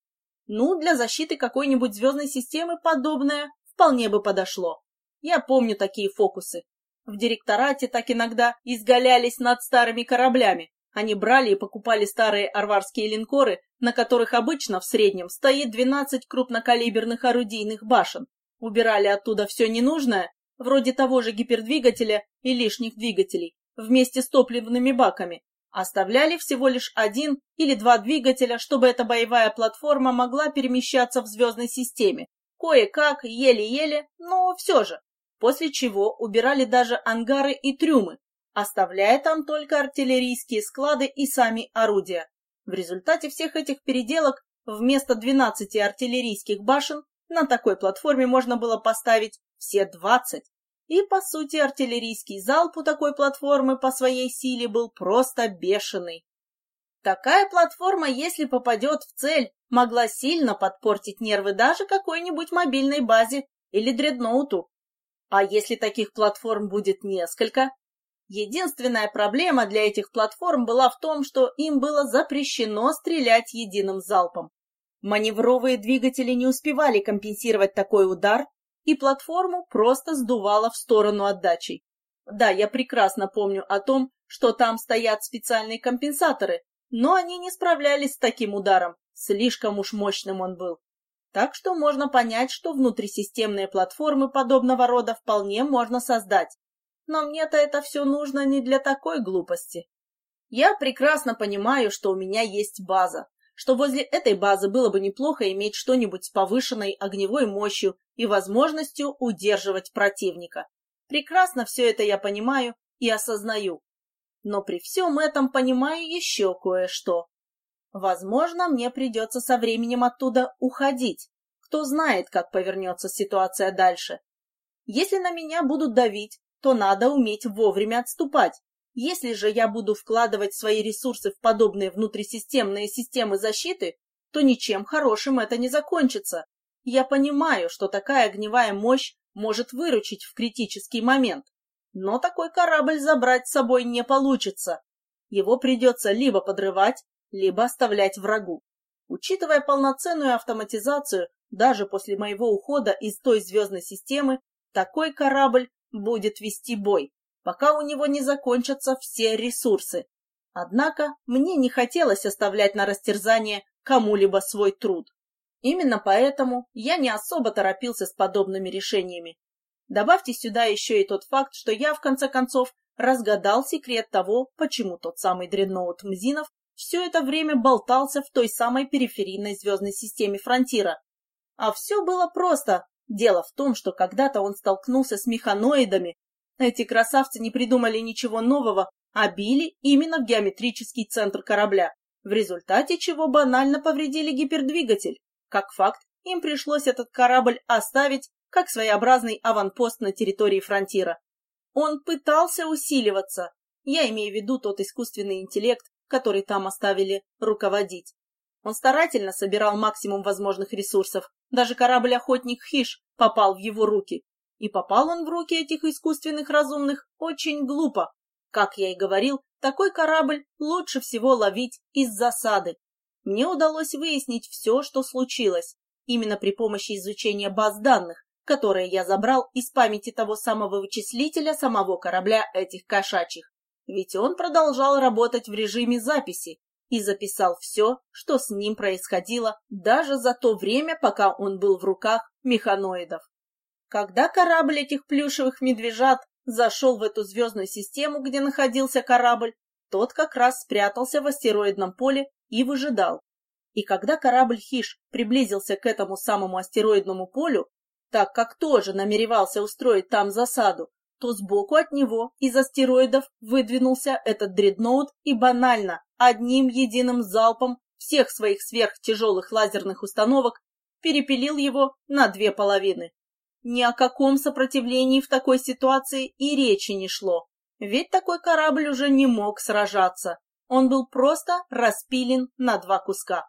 ну, для защиты какой-нибудь звездной системы подобное вполне бы подошло. Я помню такие фокусы. В директорате так иногда изгалялись над старыми кораблями. Они брали и покупали старые арварские линкоры, на которых обычно в среднем стоит 12 крупнокалиберных орудийных башен. Убирали оттуда все ненужное, вроде того же гипердвигателя и лишних двигателей, вместе с топливными баками, Оставляли всего лишь один или два двигателя, чтобы эта боевая платформа могла перемещаться в звездной системе. Кое-как, еле-еле, но все же. После чего убирали даже ангары и трюмы, оставляя там только артиллерийские склады и сами орудия. В результате всех этих переделок вместо 12 артиллерийских башен на такой платформе можно было поставить все 20. И, по сути, артиллерийский залп у такой платформы по своей силе был просто бешеный. Такая платформа, если попадет в цель, могла сильно подпортить нервы даже какой-нибудь мобильной базе или дредноуту. А если таких платформ будет несколько? Единственная проблема для этих платформ была в том, что им было запрещено стрелять единым залпом. Маневровые двигатели не успевали компенсировать такой удар, и платформу просто сдувало в сторону отдачей. Да, я прекрасно помню о том, что там стоят специальные компенсаторы, но они не справлялись с таким ударом, слишком уж мощным он был. Так что можно понять, что внутрисистемные платформы подобного рода вполне можно создать. Но мне-то это все нужно не для такой глупости. Я прекрасно понимаю, что у меня есть база, что возле этой базы было бы неплохо иметь что-нибудь с повышенной огневой мощью и возможностью удерживать противника. Прекрасно все это я понимаю и осознаю. Но при всем этом понимаю еще кое-что. Возможно, мне придется со временем оттуда уходить. Кто знает, как повернется ситуация дальше. Если на меня будут давить, то надо уметь вовремя отступать. Если же я буду вкладывать свои ресурсы в подобные внутрисистемные системы защиты, то ничем хорошим это не закончится. Я понимаю, что такая огневая мощь может выручить в критический момент. Но такой корабль забрать с собой не получится. Его придется либо подрывать, либо оставлять врагу. Учитывая полноценную автоматизацию, даже после моего ухода из той звездной системы, такой корабль будет вести бой, пока у него не закончатся все ресурсы. Однако мне не хотелось оставлять на растерзание кому-либо свой труд. Именно поэтому я не особо торопился с подобными решениями. Добавьте сюда еще и тот факт, что я, в конце концов, разгадал секрет того, почему тот самый дредноут Мзинов все это время болтался в той самой периферийной звездной системе Фронтира. А все было просто. Дело в том, что когда-то он столкнулся с механоидами. Эти красавцы не придумали ничего нового, а били именно в геометрический центр корабля, в результате чего банально повредили гипердвигатель. Как факт, им пришлось этот корабль оставить как своеобразный аванпост на территории фронтира. Он пытался усиливаться. Я имею в виду тот искусственный интеллект, который там оставили руководить. Он старательно собирал максимум возможных ресурсов. Даже корабль-охотник Хиш попал в его руки. И попал он в руки этих искусственных разумных очень глупо. Как я и говорил, такой корабль лучше всего ловить из засады. Мне удалось выяснить все, что случилось, именно при помощи изучения баз данных, которые я забрал из памяти того самого вычислителя самого корабля этих кошачьих. Ведь он продолжал работать в режиме записи и записал все, что с ним происходило даже за то время, пока он был в руках механоидов. Когда корабль этих плюшевых медвежат зашел в эту звездную систему, где находился корабль, тот как раз спрятался в астероидном поле и выжидал. И когда корабль «Хиш» приблизился к этому самому астероидному полю, так как тоже намеревался устроить там засаду, то сбоку от него из астероидов выдвинулся этот дредноут и банально, одним единым залпом всех своих сверхтяжелых лазерных установок перепилил его на две половины. Ни о каком сопротивлении в такой ситуации и речи не шло, ведь такой корабль уже не мог сражаться. Он был просто распилен на два куска.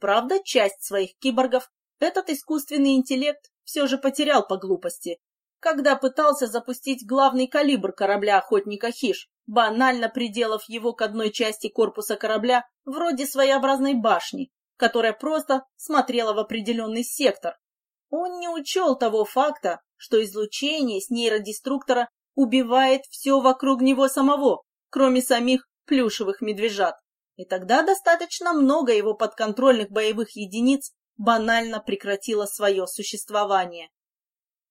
Правда, часть своих киборгов этот искусственный интеллект все же потерял по глупости, когда пытался запустить главный калибр корабля охотника Хиш, банально приделав его к одной части корпуса корабля вроде своеобразной башни, которая просто смотрела в определенный сектор. Он не учел того факта, что излучение с нейродеструктора убивает все вокруг него самого, кроме самих плюшевых медвежат. И тогда достаточно много его подконтрольных боевых единиц банально прекратила свое существование.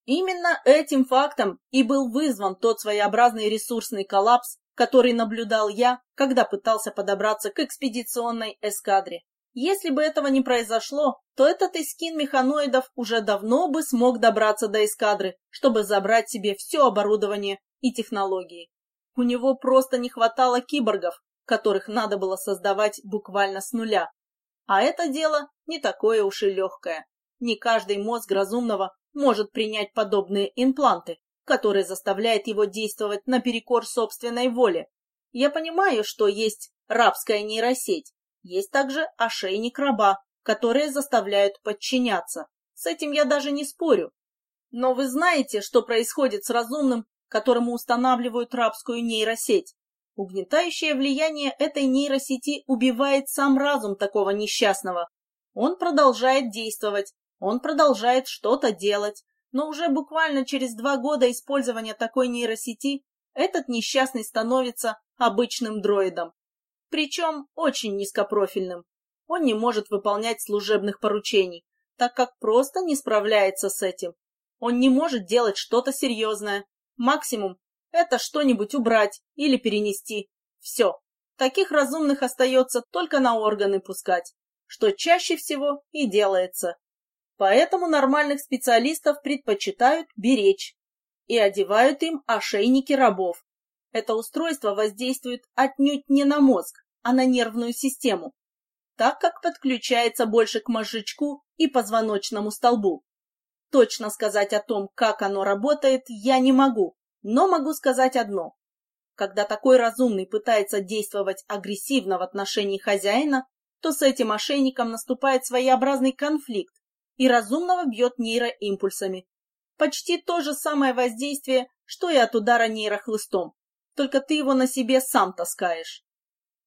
Именно этим фактом и был вызван тот своеобразный ресурсный коллапс, который наблюдал я, когда пытался подобраться к экспедиционной эскадре. Если бы этого не произошло, то этот эскин механоидов уже давно бы смог добраться до эскадры, чтобы забрать себе все оборудование и технологии. У него просто не хватало киборгов, которых надо было создавать буквально с нуля, а это дело не такое уж и легкое. Не каждый мозг разумного может принять подобные импланты, которые заставляют его действовать наперекор собственной воле. Я понимаю, что есть рабская нейросеть, есть также ошейник раба, которые заставляют подчиняться. С этим я даже не спорю. Но вы знаете, что происходит с разумным, которому устанавливают рабскую нейросеть? Угнетающее влияние этой нейросети убивает сам разум такого несчастного. Он продолжает действовать, он продолжает что-то делать, но уже буквально через два года использования такой нейросети этот несчастный становится обычным дроидом. Причем очень низкопрофильным. Он не может выполнять служебных поручений, так как просто не справляется с этим. Он не может делать что-то серьезное. Максимум это что-нибудь убрать или перенести. Все. Таких разумных остается только на органы пускать, что чаще всего и делается. Поэтому нормальных специалистов предпочитают беречь и одевают им ошейники рабов. Это устройство воздействует отнюдь не на мозг, а на нервную систему. так как подключается больше к мозжечку и позвоночному столбу. Точно сказать о том, как оно работает, я не могу, но могу сказать одно. Когда такой разумный пытается действовать агрессивно в отношении хозяина, то с этим мошенником наступает своеобразный конфликт, и разумного бьет нейроимпульсами. Почти то же самое воздействие, что и от удара нейрохлыстом, только ты его на себе сам таскаешь.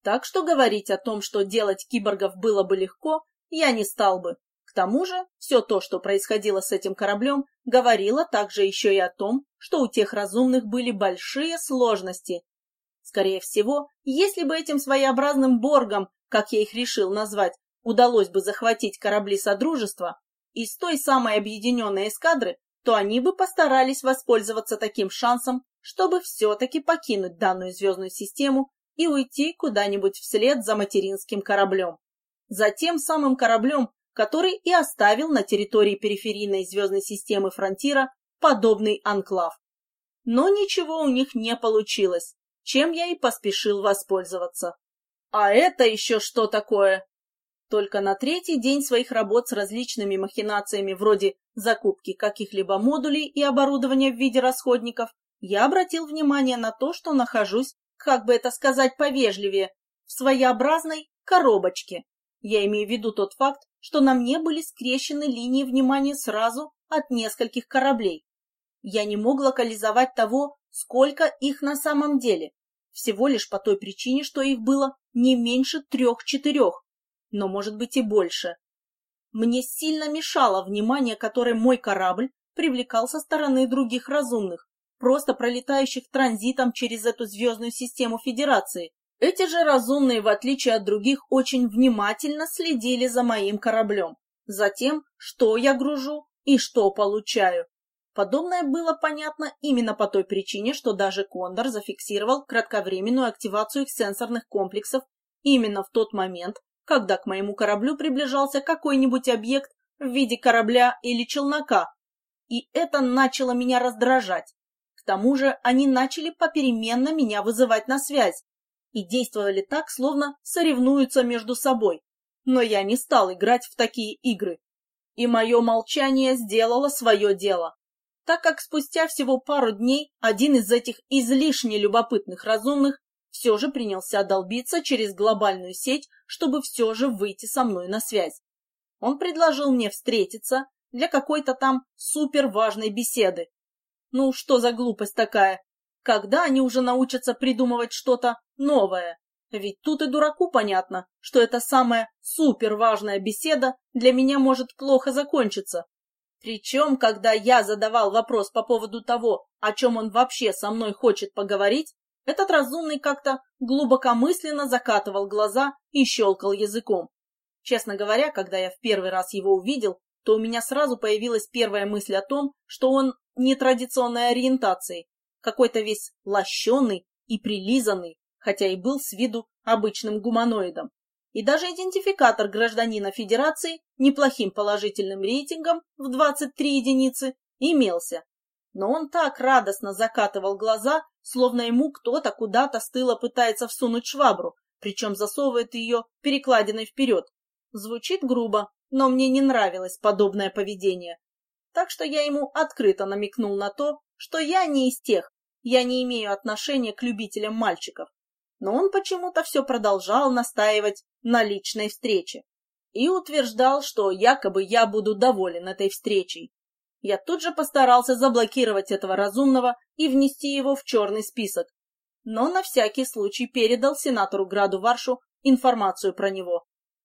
Так что говорить о том, что делать киборгов было бы легко, я не стал бы. К тому же, все то, что происходило с этим кораблем, говорило также еще и о том, что у тех разумных были большие сложности. Скорее всего, если бы этим своеобразным боргам, как я их решил назвать, удалось бы захватить корабли Содружества из той самой объединенной эскадры, то они бы постарались воспользоваться таким шансом, чтобы все-таки покинуть данную звездную систему и уйти куда-нибудь вслед за материнским кораблем. За тем самым кораблем, который и оставил на территории периферийной звездной системы Фронтира подобный анклав. Но ничего у них не получилось, чем я и поспешил воспользоваться. А это еще что такое? Только на третий день своих работ с различными махинациями вроде закупки каких-либо модулей и оборудования в виде расходников, я обратил внимание на то, что нахожусь, как бы это сказать повежливее, в своеобразной коробочке. Я имею в виду тот факт, что на мне были скрещены линии внимания сразу от нескольких кораблей. Я не мог локализовать того, сколько их на самом деле, всего лишь по той причине, что их было не меньше трех-четырех, но, может быть, и больше. Мне сильно мешало внимание, которое мой корабль привлекал со стороны других разумных, просто пролетающих транзитом через эту звездную систему Федерации. Эти же разумные, в отличие от других, очень внимательно следили за моим кораблем, за тем, что я гружу и что получаю. Подобное было понятно именно по той причине, что даже Кондор зафиксировал кратковременную активацию их сенсорных комплексов именно в тот момент, когда к моему кораблю приближался какой-нибудь объект в виде корабля или челнока. И это начало меня раздражать. К тому же они начали попеременно меня вызывать на связь и действовали так, словно соревнуются между собой. Но я не стал играть в такие игры. И мое молчание сделало свое дело так как спустя всего пару дней один из этих излишне любопытных разумных все же принялся долбиться через глобальную сеть, чтобы все же выйти со мной на связь. Он предложил мне встретиться для какой-то там суперважной беседы. Ну, что за глупость такая? Когда они уже научатся придумывать что-то новое? Ведь тут и дураку понятно, что эта самая суперважная беседа для меня может плохо закончиться. Причем, когда я задавал вопрос по поводу того, о чем он вообще со мной хочет поговорить, этот разумный как-то глубокомысленно закатывал глаза и щелкал языком. Честно говоря, когда я в первый раз его увидел, то у меня сразу появилась первая мысль о том, что он нетрадиционной ориентации, какой-то весь лощеный и прилизанный, хотя и был с виду обычным гуманоидом. И даже идентификатор гражданина Федерации неплохим положительным рейтингом в 23 единицы имелся. Но он так радостно закатывал глаза, словно ему кто-то куда-то стыло пытается всунуть швабру, причем засовывает ее перекладиной вперед. Звучит грубо, но мне не нравилось подобное поведение. Так что я ему открыто намекнул на то, что я не из тех, я не имею отношения к любителям мальчиков. Но он почему-то все продолжал настаивать на личной встрече и утверждал, что якобы я буду доволен этой встречей. Я тут же постарался заблокировать этого разумного и внести его в черный список, но на всякий случай передал сенатору Граду Варшу информацию про него.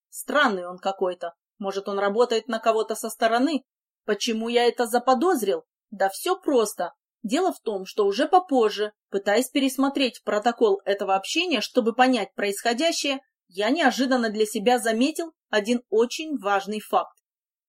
Странный он какой-то. Может, он работает на кого-то со стороны? Почему я это заподозрил? Да все просто. Дело в том, что уже попозже, пытаясь пересмотреть протокол этого общения, чтобы понять происходящее, я неожиданно для себя заметил один очень важный факт.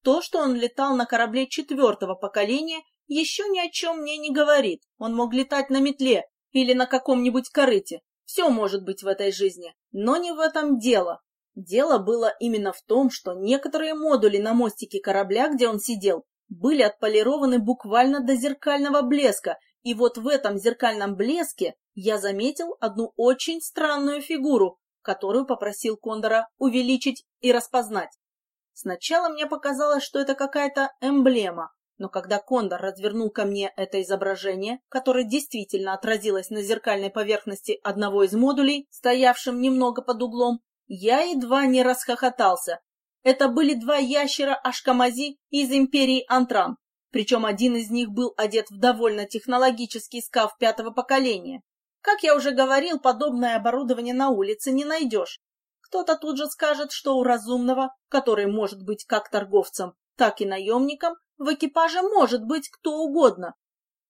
То, что он летал на корабле четвертого поколения, еще ни о чем мне не говорит. Он мог летать на метле или на каком-нибудь корыте. Все может быть в этой жизни. Но не в этом дело. Дело было именно в том, что некоторые модули на мостике корабля, где он сидел, были отполированы буквально до зеркального блеска, и вот в этом зеркальном блеске я заметил одну очень странную фигуру, которую попросил Кондора увеличить и распознать. Сначала мне показалось, что это какая-то эмблема, но когда Кондор развернул ко мне это изображение, которое действительно отразилось на зеркальной поверхности одного из модулей, стоявшим немного под углом, я едва не расхохотался. Это были два ящера Ашкамази из империи Антран, причем один из них был одет в довольно технологический скаф пятого поколения. Как я уже говорил, подобное оборудование на улице не найдешь. Кто-то тут же скажет, что у разумного, который может быть как торговцем, так и наемником, в экипаже может быть кто угодно.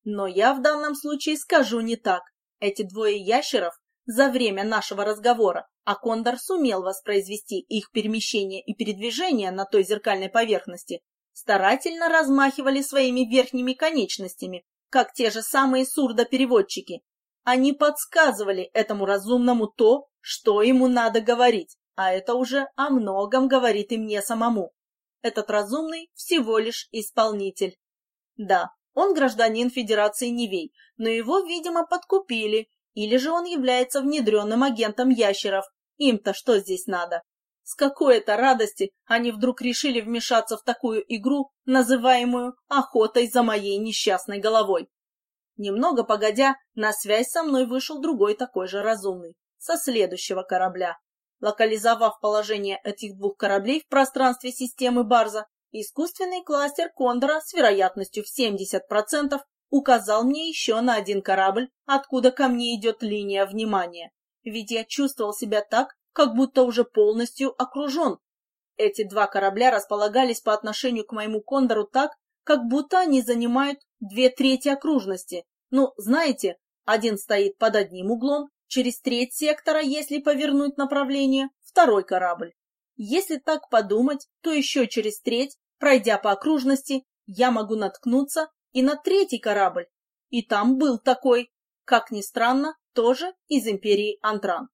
Но я в данном случае скажу не так. Эти двое ящеров за время нашего разговора, а Кондор сумел воспроизвести их перемещение и передвижение на той зеркальной поверхности, старательно размахивали своими верхними конечностями, как те же самые сурдопереводчики. Они подсказывали этому разумному то, что ему надо говорить, а это уже о многом говорит и мне самому. Этот разумный всего лишь исполнитель. Да, он гражданин Федерации Невей, но его, видимо, подкупили, или же он является внедренным агентом ящеров. Им-то что здесь надо? С какой-то радости они вдруг решили вмешаться в такую игру, называемую «охотой за моей несчастной головой». Немного погодя, на связь со мной вышел другой такой же разумный со следующего корабля. Локализовав положение этих двух кораблей в пространстве системы Барза, искусственный кластер Кондора с вероятностью в 70% указал мне еще на один корабль, откуда ко мне идет линия внимания. Ведь я чувствовал себя так, как будто уже полностью окружен. Эти два корабля располагались по отношению к моему Кондору так, как будто они занимают две трети окружности. Ну, знаете, один стоит под одним углом, Через треть сектора, если повернуть направление, второй корабль. Если так подумать, то еще через треть, пройдя по окружности, я могу наткнуться и на третий корабль. И там был такой, как ни странно, тоже из империи Антран.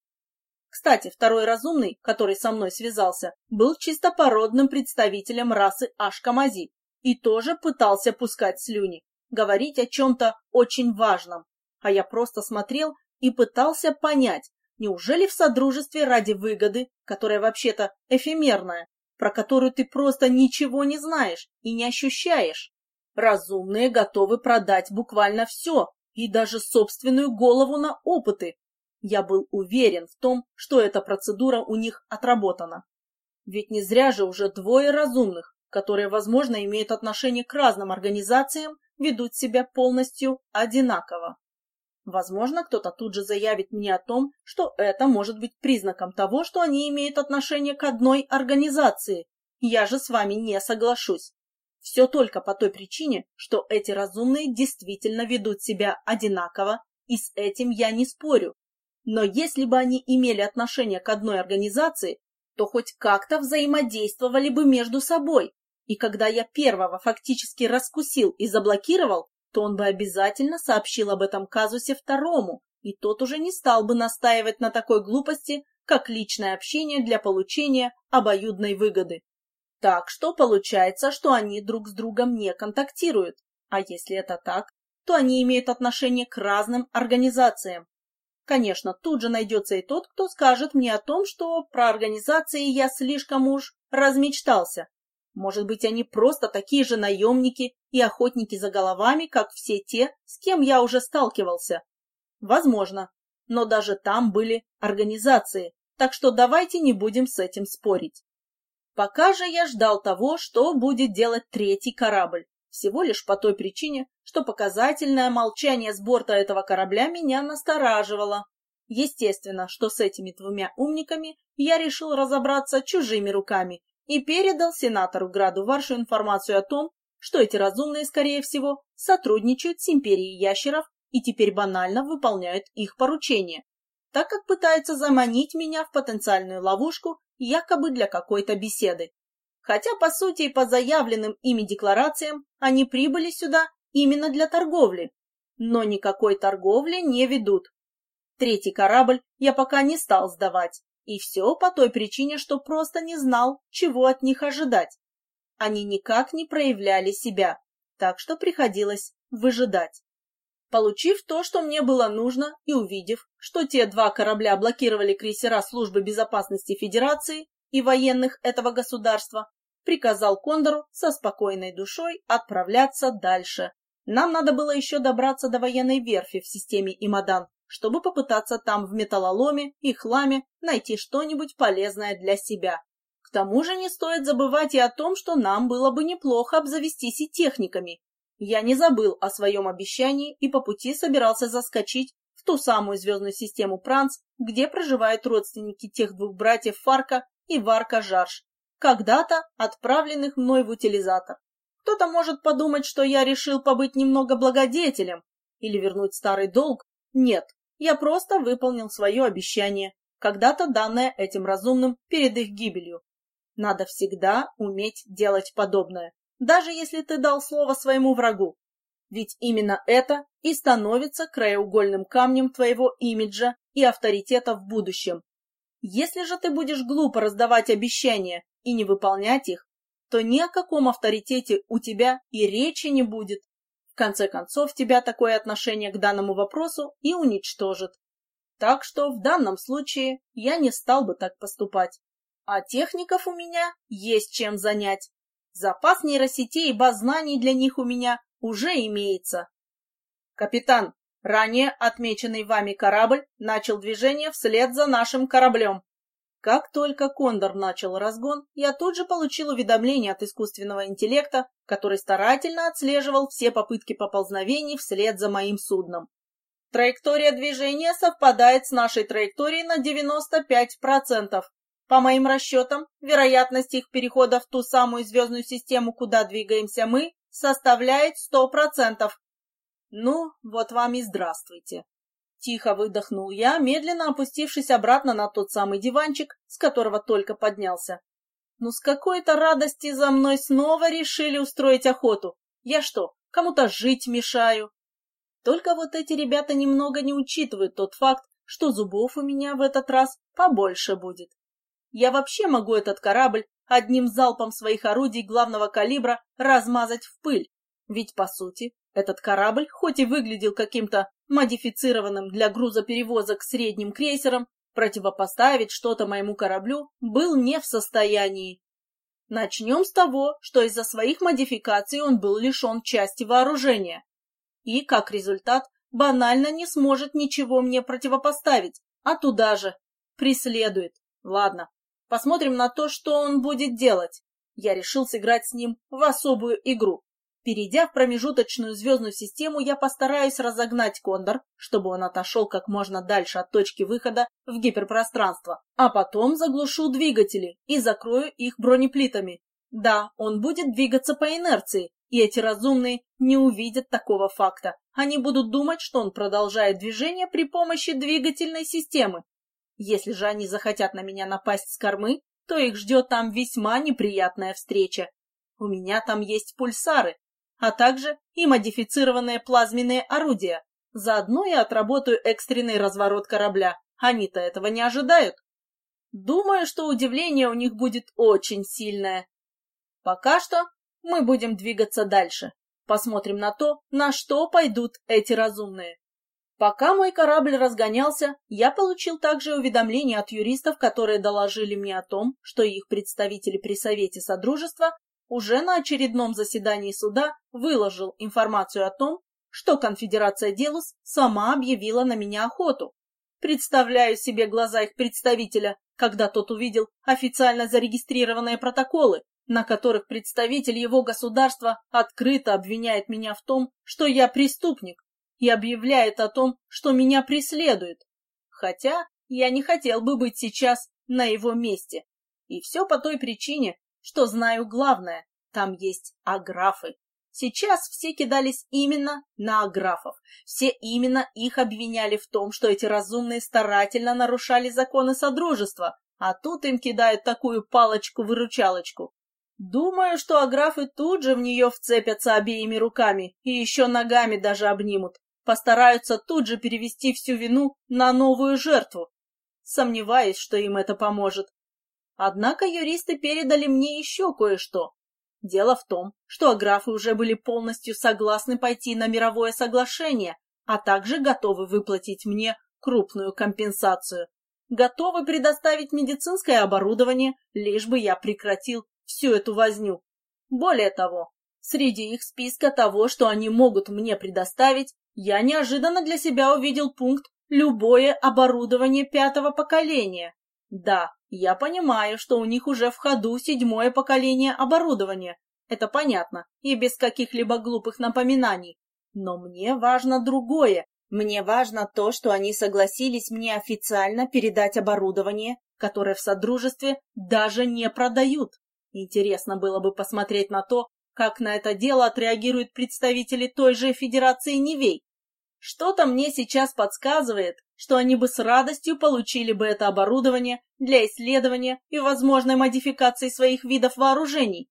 Кстати, второй разумный, который со мной связался, был чистопородным представителем расы Ашкамази и тоже пытался пускать слюни, говорить о чем-то очень важном. А я просто смотрел и пытался понять, неужели в содружестве ради выгоды, которая вообще-то эфемерная, про которую ты просто ничего не знаешь и не ощущаешь, разумные готовы продать буквально все и даже собственную голову на опыты. Я был уверен в том, что эта процедура у них отработана. Ведь не зря же уже двое разумных, которые, возможно, имеют отношение к разным организациям, ведут себя полностью одинаково. Возможно, кто-то тут же заявит мне о том, что это может быть признаком того, что они имеют отношение к одной организации. Я же с вами не соглашусь. Все только по той причине, что эти разумные действительно ведут себя одинаково, и с этим я не спорю. Но если бы они имели отношение к одной организации, то хоть как-то взаимодействовали бы между собой. И когда я первого фактически раскусил и заблокировал, то он бы обязательно сообщил об этом казусе второму, и тот уже не стал бы настаивать на такой глупости, как личное общение для получения обоюдной выгоды. Так что получается, что они друг с другом не контактируют. А если это так, то они имеют отношение к разным организациям. Конечно, тут же найдется и тот, кто скажет мне о том, что про организации я слишком уж размечтался, может быть, они просто такие же наемники и охотники за головами, как все те, с кем я уже сталкивался? Возможно. Но даже там были организации, так что давайте не будем с этим спорить. Пока же я ждал того, что будет делать третий корабль, всего лишь по той причине, что показательное молчание с борта этого корабля меня настораживало. Естественно, что с этими двумя умниками я решил разобраться чужими руками и передал сенатору Граду Варшу информацию о том, что эти разумные, скорее всего, сотрудничают с Империей Ящеров и теперь банально выполняют их поручения, так как пытаются заманить меня в потенциальную ловушку якобы для какой-то беседы. Хотя, по сути, и по заявленным ими декларациям, они прибыли сюда именно для торговли, но никакой торговли не ведут. Третий корабль я пока не стал сдавать, и все по той причине, что просто не знал, чего от них ожидать. Они никак не проявляли себя, так что приходилось выжидать. Получив то, что мне было нужно, и увидев, что те два корабля блокировали крейсера Службы безопасности Федерации и военных этого государства, приказал Кондору со спокойной душой отправляться дальше. Нам надо было еще добраться до военной верфи в системе Имадан, чтобы попытаться там в металлоломе и хламе найти что-нибудь полезное для себя. К тому же не стоит забывать и о том, что нам было бы неплохо обзавестись и техниками, я не забыл о своем обещании и по пути собирался заскочить в ту самую звездную систему Пранц, где проживают родственники тех двух братьев Фарка и Варка Жарш, когда-то отправленных мной в утилизатор. Кто-то может подумать, что я решил побыть немного благодетелем или вернуть старый долг. Нет, я просто выполнил свое обещание, когда-то данное этим разумным перед их гибелью. Надо всегда уметь делать подобное даже если ты дал слово своему врагу. Ведь именно это и становится краеугольным камнем твоего имиджа и авторитета в будущем. Если же ты будешь глупо раздавать обещания и не выполнять их, то ни о каком авторитете у тебя и речи не будет. В конце концов, тебя такое отношение к данному вопросу и уничтожит. Так что в данном случае я не стал бы так поступать. А техников у меня есть чем занять. Запас нейросетей и баз знаний для них у меня уже имеется. Капитан, ранее отмеченный вами корабль начал движение вслед за нашим кораблем. Как только Кондор начал разгон, я тут же получил уведомление от искусственного интеллекта, который старательно отслеживал все попытки поползновений вслед за моим судном. Траектория движения совпадает с нашей траекторией на 95%. По моим расчетам, вероятность их перехода в ту самую звездную систему, куда двигаемся мы, составляет сто процентов. Ну, вот вам и здравствуйте. Тихо выдохнул я, медленно опустившись обратно на тот самый диванчик, с которого только поднялся. Ну, с какой-то радости за мной снова решили устроить охоту. Я что, кому-то жить мешаю? Только вот эти ребята немного не учитывают тот факт, что зубов у меня в этот раз побольше будет. Я вообще могу этот корабль одним залпом своих орудий главного калибра размазать в пыль. Ведь, по сути, этот корабль, хоть и выглядел каким-то модифицированным для грузоперевозок средним крейсером, противопоставить что-то моему кораблю был не в состоянии. Начнем с того, что из-за своих модификаций он был лишен части вооружения. И, как результат, банально не сможет ничего мне противопоставить, а туда же преследует. Ладно, Посмотрим на то, что он будет делать. Я решил сыграть с ним в особую игру. Перейдя в промежуточную звездную систему, я постараюсь разогнать Кондор, чтобы он отошел как можно дальше от точки выхода в гиперпространство, а потом заглушу двигатели и закрою их бронеплитами. Да, он будет двигаться по инерции, и эти разумные не увидят такого факта. Они будут думать, что он продолжает движение при помощи двигательной системы, если же они захотят на меня напасть с кормы, то их ждет там весьма неприятная встреча. У меня там есть пульсары, а также и модифицированные плазменные орудия. Заодно я отработаю экстренный разворот корабля. Они-то этого не ожидают. Думаю, что удивление у них будет очень сильное. Пока что мы будем двигаться дальше. Посмотрим на то, на что пойдут эти разумные. Пока мой корабль разгонялся, я получил также уведомления от юристов, которые доложили мне о том, что их представители при Совете Содружества уже на очередном заседании суда выложил информацию о том, что конфедерация Делус сама объявила на меня охоту. Представляю себе глаза их представителя, когда тот увидел официально зарегистрированные протоколы, на которых представитель его государства открыто обвиняет меня в том, что я преступник, и объявляет о том, что меня преследует. Хотя я не хотел бы быть сейчас на его месте. И все по той причине, что знаю главное, там есть аграфы. Сейчас все кидались именно на аграфов. Все именно их обвиняли в том, что эти разумные старательно нарушали законы Содружества, а тут им кидают такую палочку-выручалочку. Думаю, что аграфы тут же в нее вцепятся обеими руками и еще ногами даже обнимут постараются тут же перевести всю вину на новую жертву. Сомневаюсь, что им это поможет. Однако юристы передали мне еще кое-что. Дело в том, что аграфы уже были полностью согласны пойти на мировое соглашение, а также готовы выплатить мне крупную компенсацию. Готовы предоставить медицинское оборудование, лишь бы я прекратил всю эту возню. Более того, среди их списка того, что они могут мне предоставить, я неожиданно для себя увидел пункт «любое оборудование пятого поколения». Да, я понимаю, что у них уже в ходу седьмое поколение оборудования. Это понятно, и без каких-либо глупых напоминаний. Но мне важно другое. Мне важно то, что они согласились мне официально передать оборудование, которое в Содружестве даже не продают. Интересно было бы посмотреть на то, как на это дело отреагируют представители той же Федерации Невей. Что-то мне сейчас подсказывает, что они бы с радостью получили бы это оборудование для исследования и возможной модификации своих видов вооружений.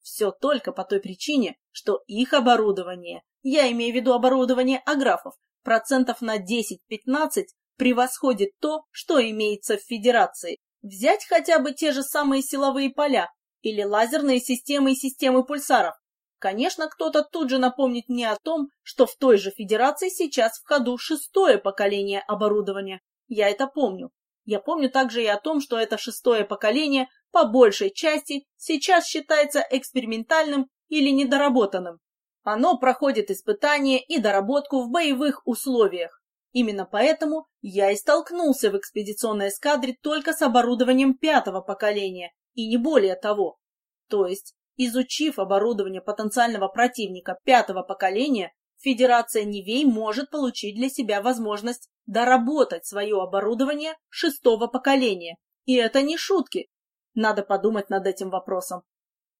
Все только по той причине, что их оборудование, я имею в виду оборудование аграфов, процентов на 10-15 превосходит то, что имеется в Федерации. Взять хотя бы те же самые силовые поля или лазерные системы и системы пульсаров. Конечно, кто-то тут же напомнит мне о том, что в той же Федерации сейчас в ходу шестое поколение оборудования. Я это помню. Я помню также и о том, что это шестое поколение по большей части сейчас считается экспериментальным или недоработанным. Оно проходит испытания и доработку в боевых условиях. Именно поэтому я и столкнулся в экспедиционной эскадре только с оборудованием пятого поколения, и не более того. То есть, изучив оборудование потенциального противника пятого поколения, Федерация Нивей может получить для себя возможность доработать свое оборудование шестого поколения. И это не шутки. Надо подумать над этим вопросом.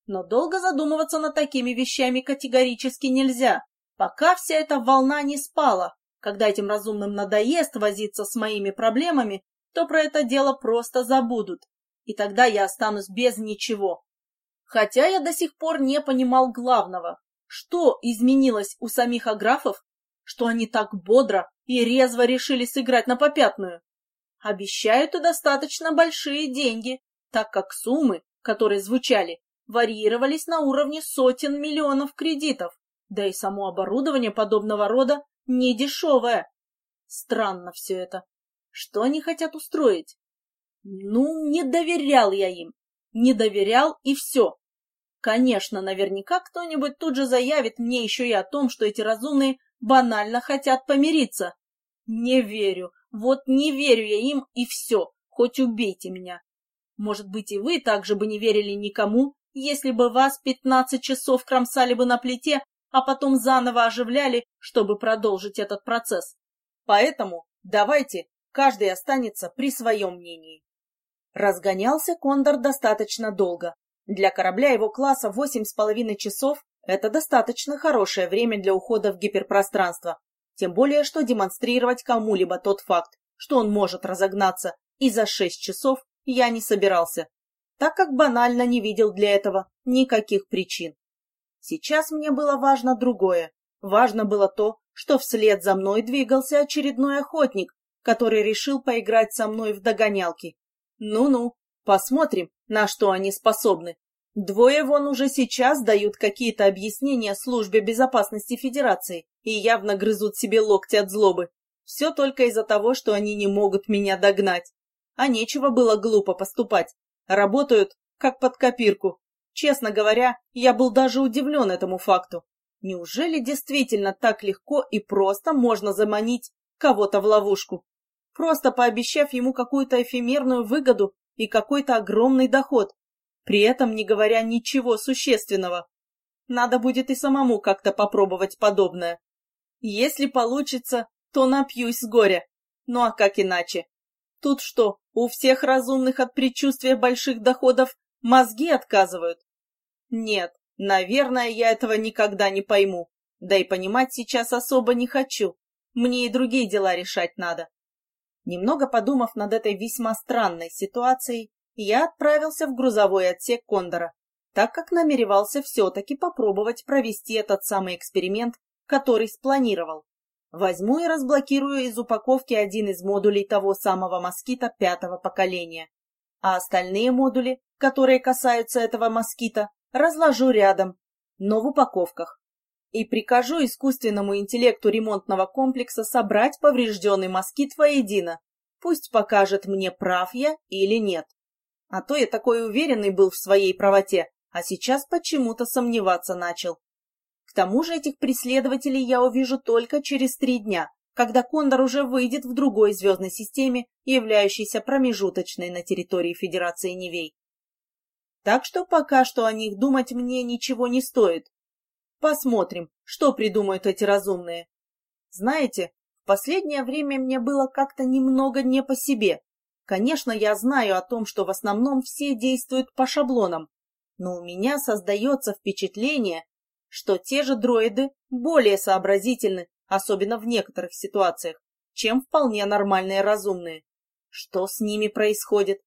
Но долго задумываться над такими вещами категорически нельзя, пока вся эта волна не спала. Когда этим разумным надоест возиться с моими проблемами, то про это дело просто забудут. И тогда я останусь без ничего. Хотя я до сих пор не понимал главного. Что изменилось у самих аграфов, что они так бодро и резво решили сыграть на попятную? Обещают и достаточно большие деньги, так как суммы, которые звучали, варьировались на уровне сотен миллионов кредитов, да и само оборудование подобного рода не дешевое. Странно все это. Что они хотят устроить? Ну, не доверял я им. Не доверял и все. Конечно, наверняка кто-нибудь тут же заявит мне еще и о том, что эти разумные банально хотят помириться. Не верю, вот не верю я им и все, хоть убейте меня. Может быть, и вы также бы не верили никому, если бы вас пятнадцать часов кромсали бы на плите, а потом заново оживляли, чтобы продолжить этот процесс. Поэтому давайте, каждый останется при своем мнении. Разгонялся Кондор достаточно долго. Для корабля его класса восемь с половиной часов – это достаточно хорошее время для ухода в гиперпространство. Тем более, что демонстрировать кому-либо тот факт, что он может разогнаться, и за шесть часов я не собирался, так как банально не видел для этого никаких причин. Сейчас мне было важно другое. Важно было то, что вслед за мной двигался очередной охотник, который решил поиграть со мной в догонялки. Ну-ну, посмотрим, на что они способны. Двое вон уже сейчас дают какие-то объяснения службе безопасности Федерации и явно грызут себе локти от злобы. Все только из-за того, что они не могут меня догнать. А нечего было глупо поступать. Работают, как под копирку. Честно говоря, я был даже удивлен этому факту. Неужели действительно так легко и просто можно заманить кого-то в ловушку? просто пообещав ему какую-то эфемерную выгоду и какой-то огромный доход, при этом не говоря ничего существенного. Надо будет и самому как-то попробовать подобное. Если получится, то напьюсь с горя. Ну а как иначе? Тут что, у всех разумных от предчувствия больших доходов мозги отказывают? Нет, наверное, я этого никогда не пойму. Да и понимать сейчас особо не хочу. Мне и другие дела решать надо. Немного подумав над этой весьма странной ситуацией, я отправился в грузовой отсек Кондора, так как намеревался все-таки попробовать провести этот самый эксперимент, который спланировал. Возьму и разблокирую из упаковки один из модулей того самого москита пятого поколения, а остальные модули, которые касаются этого москита, разложу рядом, но в упаковках. И прикажу искусственному интеллекту ремонтного комплекса собрать поврежденный москит воедино. Пусть покажет мне, прав я или нет. А то я такой уверенный был в своей правоте, а сейчас почему-то сомневаться начал. К тому же этих преследователей я увижу только через три дня, когда Кондор уже выйдет в другой звездной системе, являющейся промежуточной на территории Федерации Невей. Так что пока что о них думать мне ничего не стоит. Посмотрим, что придумают эти разумные. Знаете, в последнее время мне было как-то немного не по себе. Конечно, я знаю о том, что в основном все действуют по шаблонам, но у меня создается впечатление, что те же дроиды более сообразительны, особенно в некоторых ситуациях, чем вполне нормальные разумные. Что с ними происходит?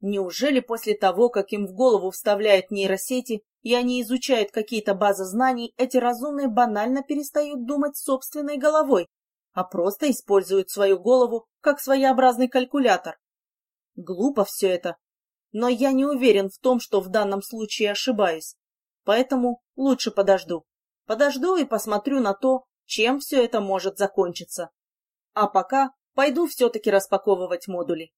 Неужели после того, как им в голову вставляют нейросети, и они изучают какие-то базы знаний, эти разумные банально перестают думать собственной головой, а просто используют свою голову как своеобразный калькулятор? Глупо все это. Но я не уверен в том, что в данном случае ошибаюсь. Поэтому лучше подожду. Подожду и посмотрю на то, чем все это может закончиться. А пока пойду все-таки распаковывать модули.